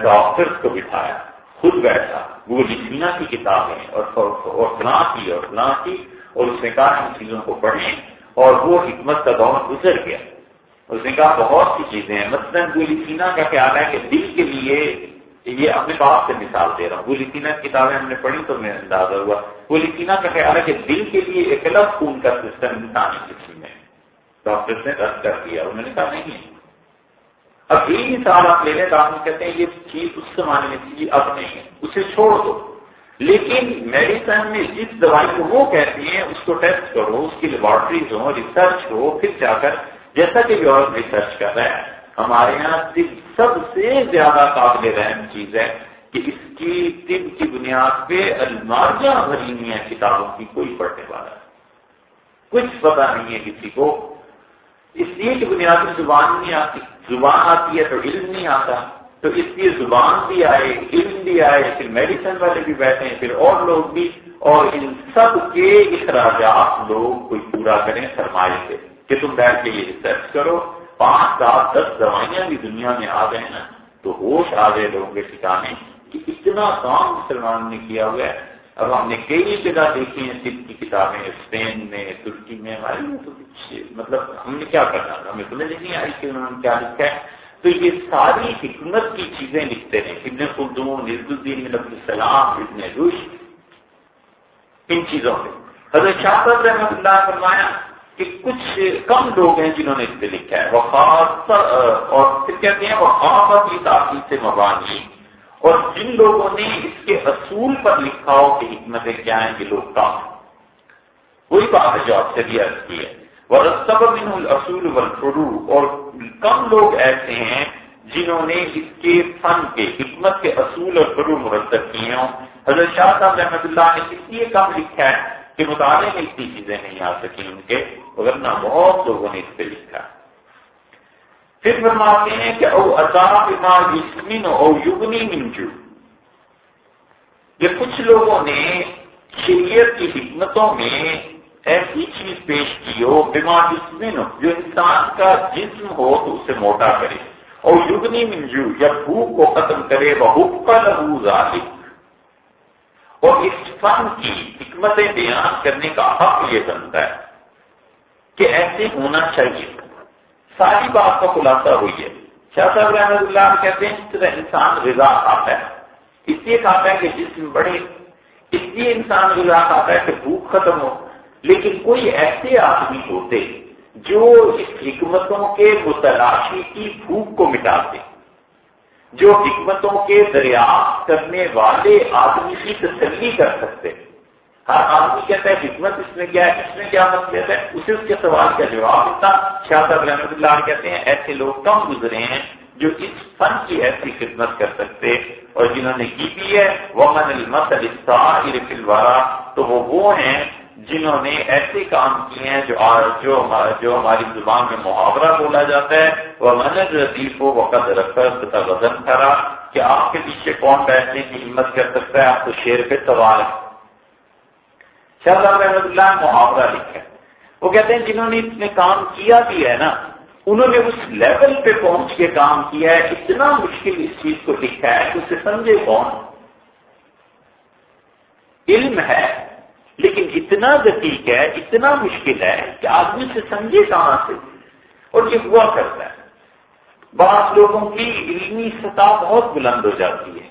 ڈاکٹرس کو بٹھایا۔ خود بیٹھا۔ وہ لکھنا کی کتابیں اور فلاں کی، اور فلاں کی۔ اور اس نے کہا، ان چیزوں کو پڑھیں۔ اور وہ حکمت کا دور گزر گیا۔ اس نے کہا، بہت سی چیزیں ہیں۔ مثلاً گولی سینا کا خیال ہے کہ دل کے لیے یہ اپنے باپ سے مثال دے رہا ہوں۔ گولی سینا کتابیں ہم نے پڑھی تو میں اندازہ ہوا۔ گولی سینا کا خیال ہے کہ دل کے لیے ایک الگ خون کا سسٹم انسانی جسم میں ڈاکٹر نے رد کر دیا انہوں نے کہا نہیں۔ اب یہی مثال آپ لے لیں ڈاکٹر کہتے ہیں، یہ چیز اس زمانے میں تھی، اب نہیں ہے۔ اسے چھوڑ دو۔ لیکن میڈیسن میں جس دوائی کو وہ کہتی ہیں، اس کو ٹیسٹ کرو، اس کی لیبورٹریز ہو ریسرچ ہو پھر جا کر، جیسا کہ یورپ ریسرچ کر رہے ہیں۔ ہمارے یہاں طب سب سے زیادہ قابل رحم چیز ہے کہ اس کی طب کی بنیاد پہ الماریاں بھری ہوئی ہیں کتابوں کی، کوئی پڑھنے والا۔ کچھ پتا نہیں ہے کسی کو۔ اس لیے کہ بنیادی زبان نہیں آتی۔ زبان آتی ہے تو علم نہیں آتا۔ تو اس لیے زبان بھی آئے، علم بھی آئے، پھر میڈیسن والے بھی بیٹھے ہیں، پھر اور لوگ بھی۔ اور ان سب کے اخراجات لوگ کوئی پورا کریں، سرمایہ سے کہ تم بیٹھ کے یہ ریسرچ کرو۔ پانچ سات دس دوائیاں بھی دنیا میں آ گئے نا، تو ہوش آ گئے لوگوں کے ٹھکانے کہ اتنا کام مسلمان نے کیا ہوا ہے۔ اب ہم نے کئی جگہ دیکھی ہیں طب کی کتابیں، اسپین میں، ترکی میں، ہمارے تو مطلب ہم نے کیا کرنا تھا ہمیں سمجھ نہیں آئی کہ انہوں نے کیا لکھا ہے۔ تو یہ ساری حکمت کی چیزیں لکھتے ہیں ابن خلدون عزد الدین، عبد السلام، ابن روش ان چیزوں پہ۔ حضرت شاہ صاحب رحمۃ اللہ فرمایا کہ کچھ کم لوگ ہیں جنہوں نے اس پہ لکھا ہے۔ وہ خاص اور پھر کہتے ہیں وہ خاص کی تاخیر سے مبانی۔ اور جن لوگوں نے اس کے اصول پر لکھا ہو کہ حکمتیں کیا ہیں، یہ لوگ کم وہی بات ہے جو آپ سے بھی عرض کی ہے۔ وہ رستب والفرو اور کم لوگ ایسے ہیں جنہوں نے اس کے فن کے، حکمت کے اصول اور فرو مرتب کیے ہوں۔ حضرت شاہ صاحب رحمۃ اللہ نے اس لیے کم لکھا ہے کہ مطالعے میں اتنی چیزیں نہیں آ سکی ان کے ورنہ بہت لوگوں نے اس پہ لکھا۔ پھر فرماتے ہیں کہ او یسمن او یگنی منجو یہ کچھ لوگوں نے شریعت کی حکمتوں میں ایسی چیز پیش کی ہو بیمار یسمن، جو انسان کا جسم ہو تو اسے موٹا کرے۔ اور یگنی منجو یا بھوک کو ختم کرے وہ حکم کا لہو اور اس فن کی حکمتیں بیان کرنے کا حق یہ بنتا ہے کہ ایسے ہونا چاہیے۔ ساری بات کا خلاصہ ہوئی ہے۔ شاہ صاحب رحمۃ اللہ کہتے ہیں، اس طرح انسان غذا کھاتا ہے۔ اس لیے کھاتا ہے کہ جسم بڑھے۔ اس لیے انسان غذا کھاتا ہے کہ بھوک ختم ہو۔ لیکن کوئی ایسے آدمی ہوتے جو اس حکمتوں کے متلاشی کی بھوک کو مٹاتے۔ جو حکمتوں کے دریافت کرنے والے آدمی کی تسلی کر سکتے ہر آدمی کہتا ہے حکمت اس میں کیا ہے، اس میں کیا مطلب ہے؟ اسے اس کے سوال کا جواب دیتا۔ شاہ صاحب رحمۃ اللہ کہتے ہیں، ایسے لوگ کم گزرے ہیں جو اس فن کی ایسی خدمت کر سکتے اور جنہوں نے کی بھی ہے وہ من المسل تو وہ وہ ہیں جنہوں نے ایسے کام کیے ہیں جو جو, جو ہماری زبان میں محاورہ بولا جاتا ہے وہ منج رسیف ہو وقت تھا وزن کرا کہ آپ کے پیچھے کون بیٹھنے کی ہمت کر سکتا ہے آپ کو شیر پہ سوال شاہ صاحب رحمۃ اللہ محاورہ لکھا۔ ہے وہ کہتے ہیں جنہوں نے اس کام کیا بھی ہے نا انہوں نے اس لیول پہ پہنچ کے کام کیا ہے اتنا مشکل اس چیز کو لکھا ہے کہ اسے سمجھے کون؟ علم ہے۔ لیکن اتنا دقیق ہے، اتنا مشکل ہے کہ آدمی سے سمجھے کہاں سے؟ اور یہ ہوا کرتا ہے۔ بعض لوگوں کی علمی سطح بہت بلند ہو جاتی ہے۔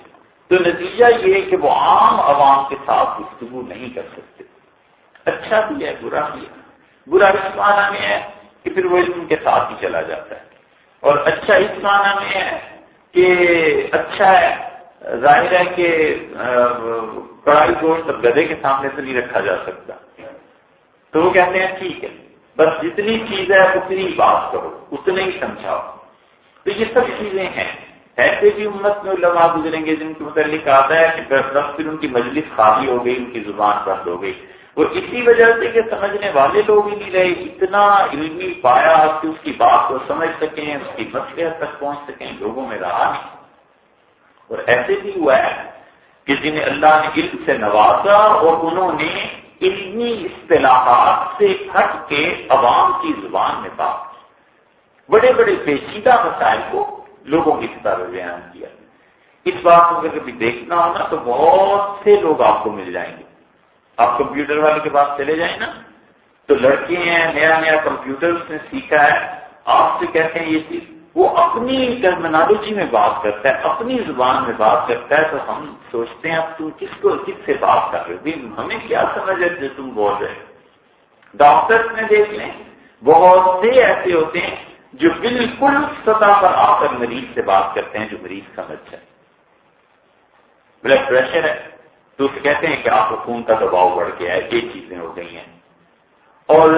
تو نتیجہ یہ ہے کہ وہ عام عوام کے ساتھ گفتگو نہیں کر سکتے۔ اچھا بھی ہے، برا بھی ہے۔ برا اس معنی میں ہے کہ پھر وہ ان کے ساتھ ہی چلا جاتا ہے۔ اور اچھا اس معنی میں ہے کہ اچھا ہے ظاہر ہے کہ کڑائی گوشت گدے کے سامنے سے نہیں رکھا جا سکتا۔ تو وہ کہتے ہیں، ٹھیک ہے، بس جتنی چیز ہے، اتنی بات کرو، اتنے ہی سمجھاؤ۔ تو یہ سب چیزیں ہیں۔ ایسے بھی امت میں علماء گزریں گے جن کے متعلق آتا ہے کہ پھر ان کی مجلس خالی ہو گئی، ان کی زبان بند ہو گئی۔ اور اسی وجہ سے کہ سمجھنے والے لوگ ہی نہیں رہے، اتنا علمی پایا کہ اس کی بات کو سمجھ سکیں، اس کی مسئلہ تک پہنچ سکیں، لوگوں میں رہا نہیں۔ اور ایسے بھی ہوا ہے کہ جنہیں اللہ نے علم سے نوازا اور انہوں نے علمی اصطلاحات سے ہٹ کے عوام کی زبان میں بات بڑے بڑے پیچیدہ مسائل کو لوگوں کی کتاب بیان کیا۔ اس بات کو اگر کبھی دیکھنا ہونا تو بہت سے لوگ آپ کو مل جائیں گے۔ آپ کمپیوٹر والے کے پاس چلے جائیں نا۔ تو لڑکے ہیں، نیا نیا کمپیوٹر اس نے سیکھا ہے۔ آپ سے کہتے ہیں یہ چیز۔ وہ اپنی ٹرمنالوجی میں بات کرتا ہے، اپنی زبان میں بات کرتا ہے، تو ہم سوچتے ہیں، اب تم کس کو کس سے بات کر رہے ہو ہمیں کیا سمجھ ہے جو تم بول رہے ڈاکٹر میں دیکھ لیں، بہت سے ایسے ہوتے ہیں جو بالکل سطح پر آ کر مریض سے بات کرتے ہیں جو مریض سمجھ جائے بلڈ پریشر ہے، تو اسے کہتے ہیں کہ آپ کو خون کا دباؤ بڑھ گیا ہے، یہ چیزیں ہو گئی ہیں۔ اور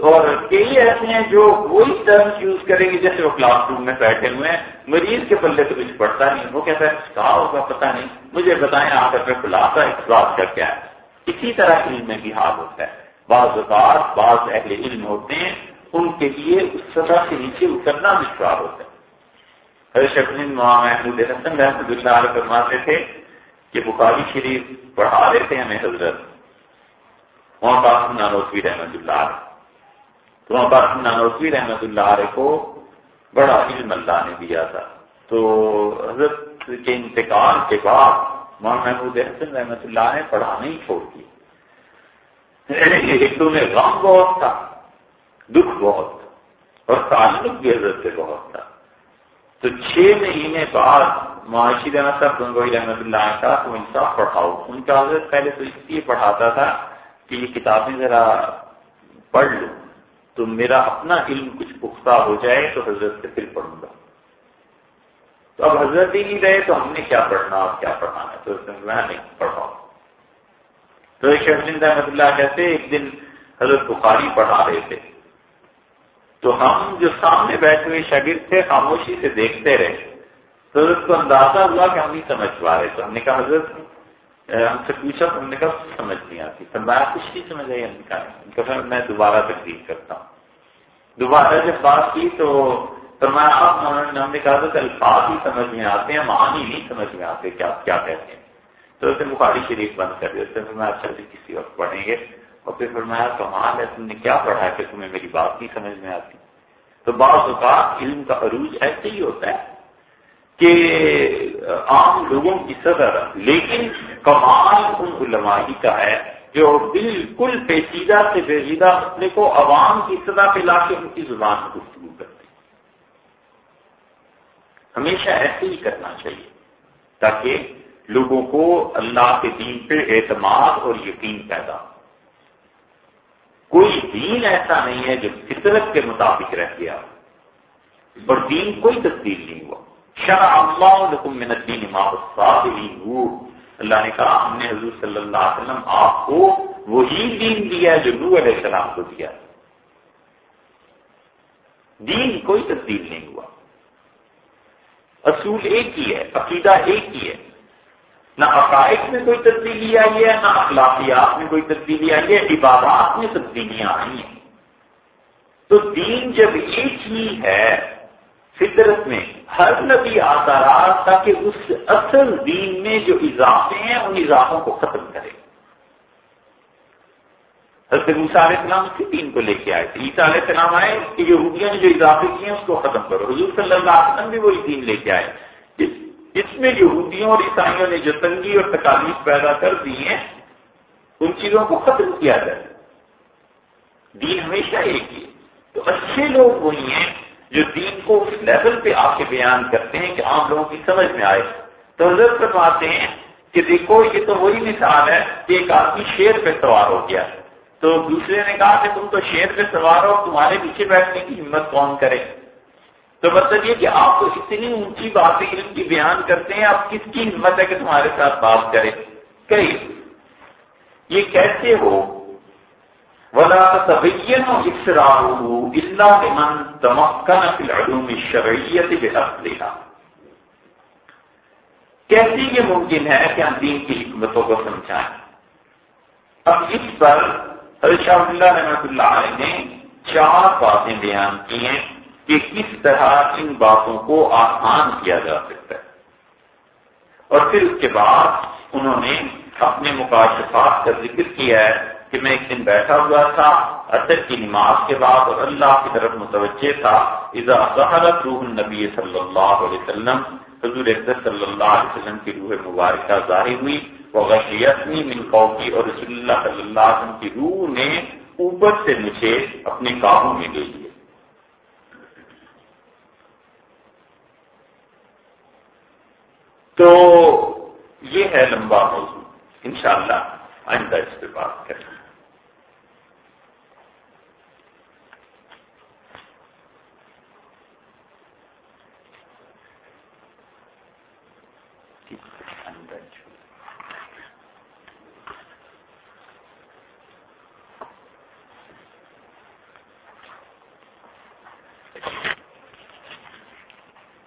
اور کئی ایسے ہیں جو وہی ٹرم یوز کریں گے جیسے وہ کلاس روم میں بیٹھے ہوئے ہیں، مریض کے پلے تو کچھ پڑتا نہیں، وہ کہتا ہے کہا ہوگا پتا نہیں، مجھے بتائیں آ کر میں خلاصہ اس بات کا کیا ہے؟ اسی طرح علم میں بھی حال ہوتا ہے۔ بعض اوقات بعض اہل علم ہوتے ہیں، ان کے لیے اس سطح سے نیچے اترنا دشوار ہوتا ہے۔ حضرت محمود حسن اللہ فرماتے تھے کہ بخاری شریف پڑھا دیتے ہیں ہمیں حضرت۔ وہاں پاس نانوسوی رحمت اللہ علیہ۔ تو وہاں پاس نانوسوی رحمت اللہ علیہ کو بڑا علم اللہ نے دیا تھا۔ تو حضرت کے انتقال کے بعد مولانا محمود حسن رحمت اللہ نے پڑھانا ہی چھوڑ دیا ایک دو میں غم بہت تھا، دکھ بہت اور تعلق بھی حضرت سے بہت تھا۔ تو چھ مہینے بعد معاشی رحمت صاحب گنگوئی رحمت اللہ کا تو انصاف پڑھاؤ۔ ان کا حضرت پہلے تو اس لیے پڑھاتا تھا کہ یہ کتابیں ذرا پڑھ لو تو میرا اپنا علم کچھ پختہ ہو جائے تو حضرت سے پھر پڑھوں گا۔ تو اب حضرت ہی نہیں رہے تو ہم نے کیا پڑھنا اور کیا پڑھانا؟ تو اس میں نہیں پڑھاؤ تو شہزند رحمت اللہ کہتے، ایک دن حضرت بخاری پڑھا رہے تھے۔ تو ہم جو سامنے بیٹھے ہوئے شاگرد تھے، خاموشی سے دیکھتے رہے۔ تو حضرت کو اندازہ ہوا کہ ہم نہیں سمجھ پا رہے۔ تو ہم نے کہا، حضرت ہم سے پوچھا تو ہم نے کہا سمجھ نہیں آتی۔ فرمایا کچھ نہیں سمجھ آئی، ہم نے کہا۔ میں دوبارہ تقریر کرتا ہوں۔ دوبارہ جب بات کی تو فرمایا آپ ہم نے کہا تھا الفاظ ہی سمجھ میں آتے ہیں، معنی نہیں سمجھ میں آتے کیا کیا کہتے ہیں۔ تو اسے بخاری شریف بند کر دیتے فرمایا اچھا جی کسی وقت پڑھیں گے۔ اور پھر فرمایا، کمال ہے، تم نے کیا پڑھا ہے کہ تمہیں میری بات نہیں سمجھ میں آتی؟ تو بعض اوقات علم کا عروج ایسے ہی ہوتا ہے کہ عام لوگوں کی صدر، لیکن کمال ان علماء کا ہے جو بالکل پیچیدہ سے پیچیدہ مسئلے کو عوام کی سطح پہ لا کے ان کی زبان گفتگو کرتے ہمیشہ ایسے ہی کرنا چاہیے تاکہ لوگوں کو اللہ کے دین پہ اعتماد اور یقین پیدا ہو۔ کوئی دین ایسا نہیں ہے جو فطرت کے مطابق رہ گیا اور دین کوئی تبدیل نہیں ہوا۔ شرع اللہ من الدین ما اللہ نے کہا، ہم نے حضور صلی اللہ علیہ وسلم آپ کو وہی دین دیا جو نو علیہ السلام کو دیا۔ دین کوئی تبدیل نہیں ہوا۔ اصول ایک ہی ہے، عقیدہ ایک ہی ہے۔ نہ عقائد میں کوئی تبدیلی آئی ہے، نہ اخلاقیات میں کوئی تبدیلی آئی ہے، عبادات میں تبدیلیاں آئی ہیں۔ تو دین جب ایک ہی ہے، فطرت میں ہر نبی آتا رہا تاکہ اس اصل دین میں جو اضافے ہیں ان اضافوں کو ختم کرے۔ حضرت علیہ السلام اسی دین کو لے کے آئے تھے۔ عیسیٰ علیہ السلام آئے کہ یہودیوں نے جو اضافے کیے ہیں اس کو ختم کرو۔ حضور صلی اللہ علیہ وسلم بھی وہی دین لے کے آئے۔ اس میں یہودیوں اور عیسائیوں نے جو تنگی اور تکالیف پیدا کر دی ہیں، ان چیزوں کو ختم کیا جائے۔ دین ہمیشہ ایک ہی تو اچھے لوگ وہی ہیں جو دین کو اس لیول پہ آ کے بیان کرتے ہیں کہ عام لوگوں کی سمجھ میں آئے۔ تو حضرت فرماتے ہیں کہ دیکھو، یہ تو وہی مثال ہے کہ ایک آدمی شیر پہ سوار ہو گیا۔ تو دوسرے نے کہا کہ تم تو شیر پہ سوار ہو، تمہارے پیچھے بیٹھنے کی ہمت کون کرے؟ تو مطلب یہ کہ آپ تو اتنی اونچی باتیں علم کی بیان کرتے ہیں، آپ کس کی ہمت ہے کہ تمہارے ساتھ بات کرے کہیے، یہ کیسے ہو ولا تبین اسرار اللہ من تمکن فی العلوم الشرعیت بحق کیسے یہ ممکن ہے کہ ہم دین کی حکمتوں کو سمجھائیں؟ اب اس پر شاہ اللہ رحمۃ اللہ علیہ نے چار باتیں بیان کی ہیں کہ کس طرح ان باتوں کو آسان کیا جا سکتا ہے۔ اور پھر اس کے بعد انہوں نے اپنے مقاصفات کا ذکر کیا ہے۔ کہ میں ایک دن بیٹھا ہوا تھا اثر کی نماز کے بعد اور اللہ کی طرف متوجہ تھا روح النبی صلی اللہ علیہ وسلم، حضور صلی اللہ علیہ وسلم کی روح مبارکہ ظاہر ہوئی وہ من قوقی اور رسول اللہ صلی اللہ علیہ وسلم کی روح نے اوپر سے مجھے اپنے قابو میں لے لیے تو یہ ہے لمبا موضوع، انشاءاللہ آئندہ اس پہ بات کریں۔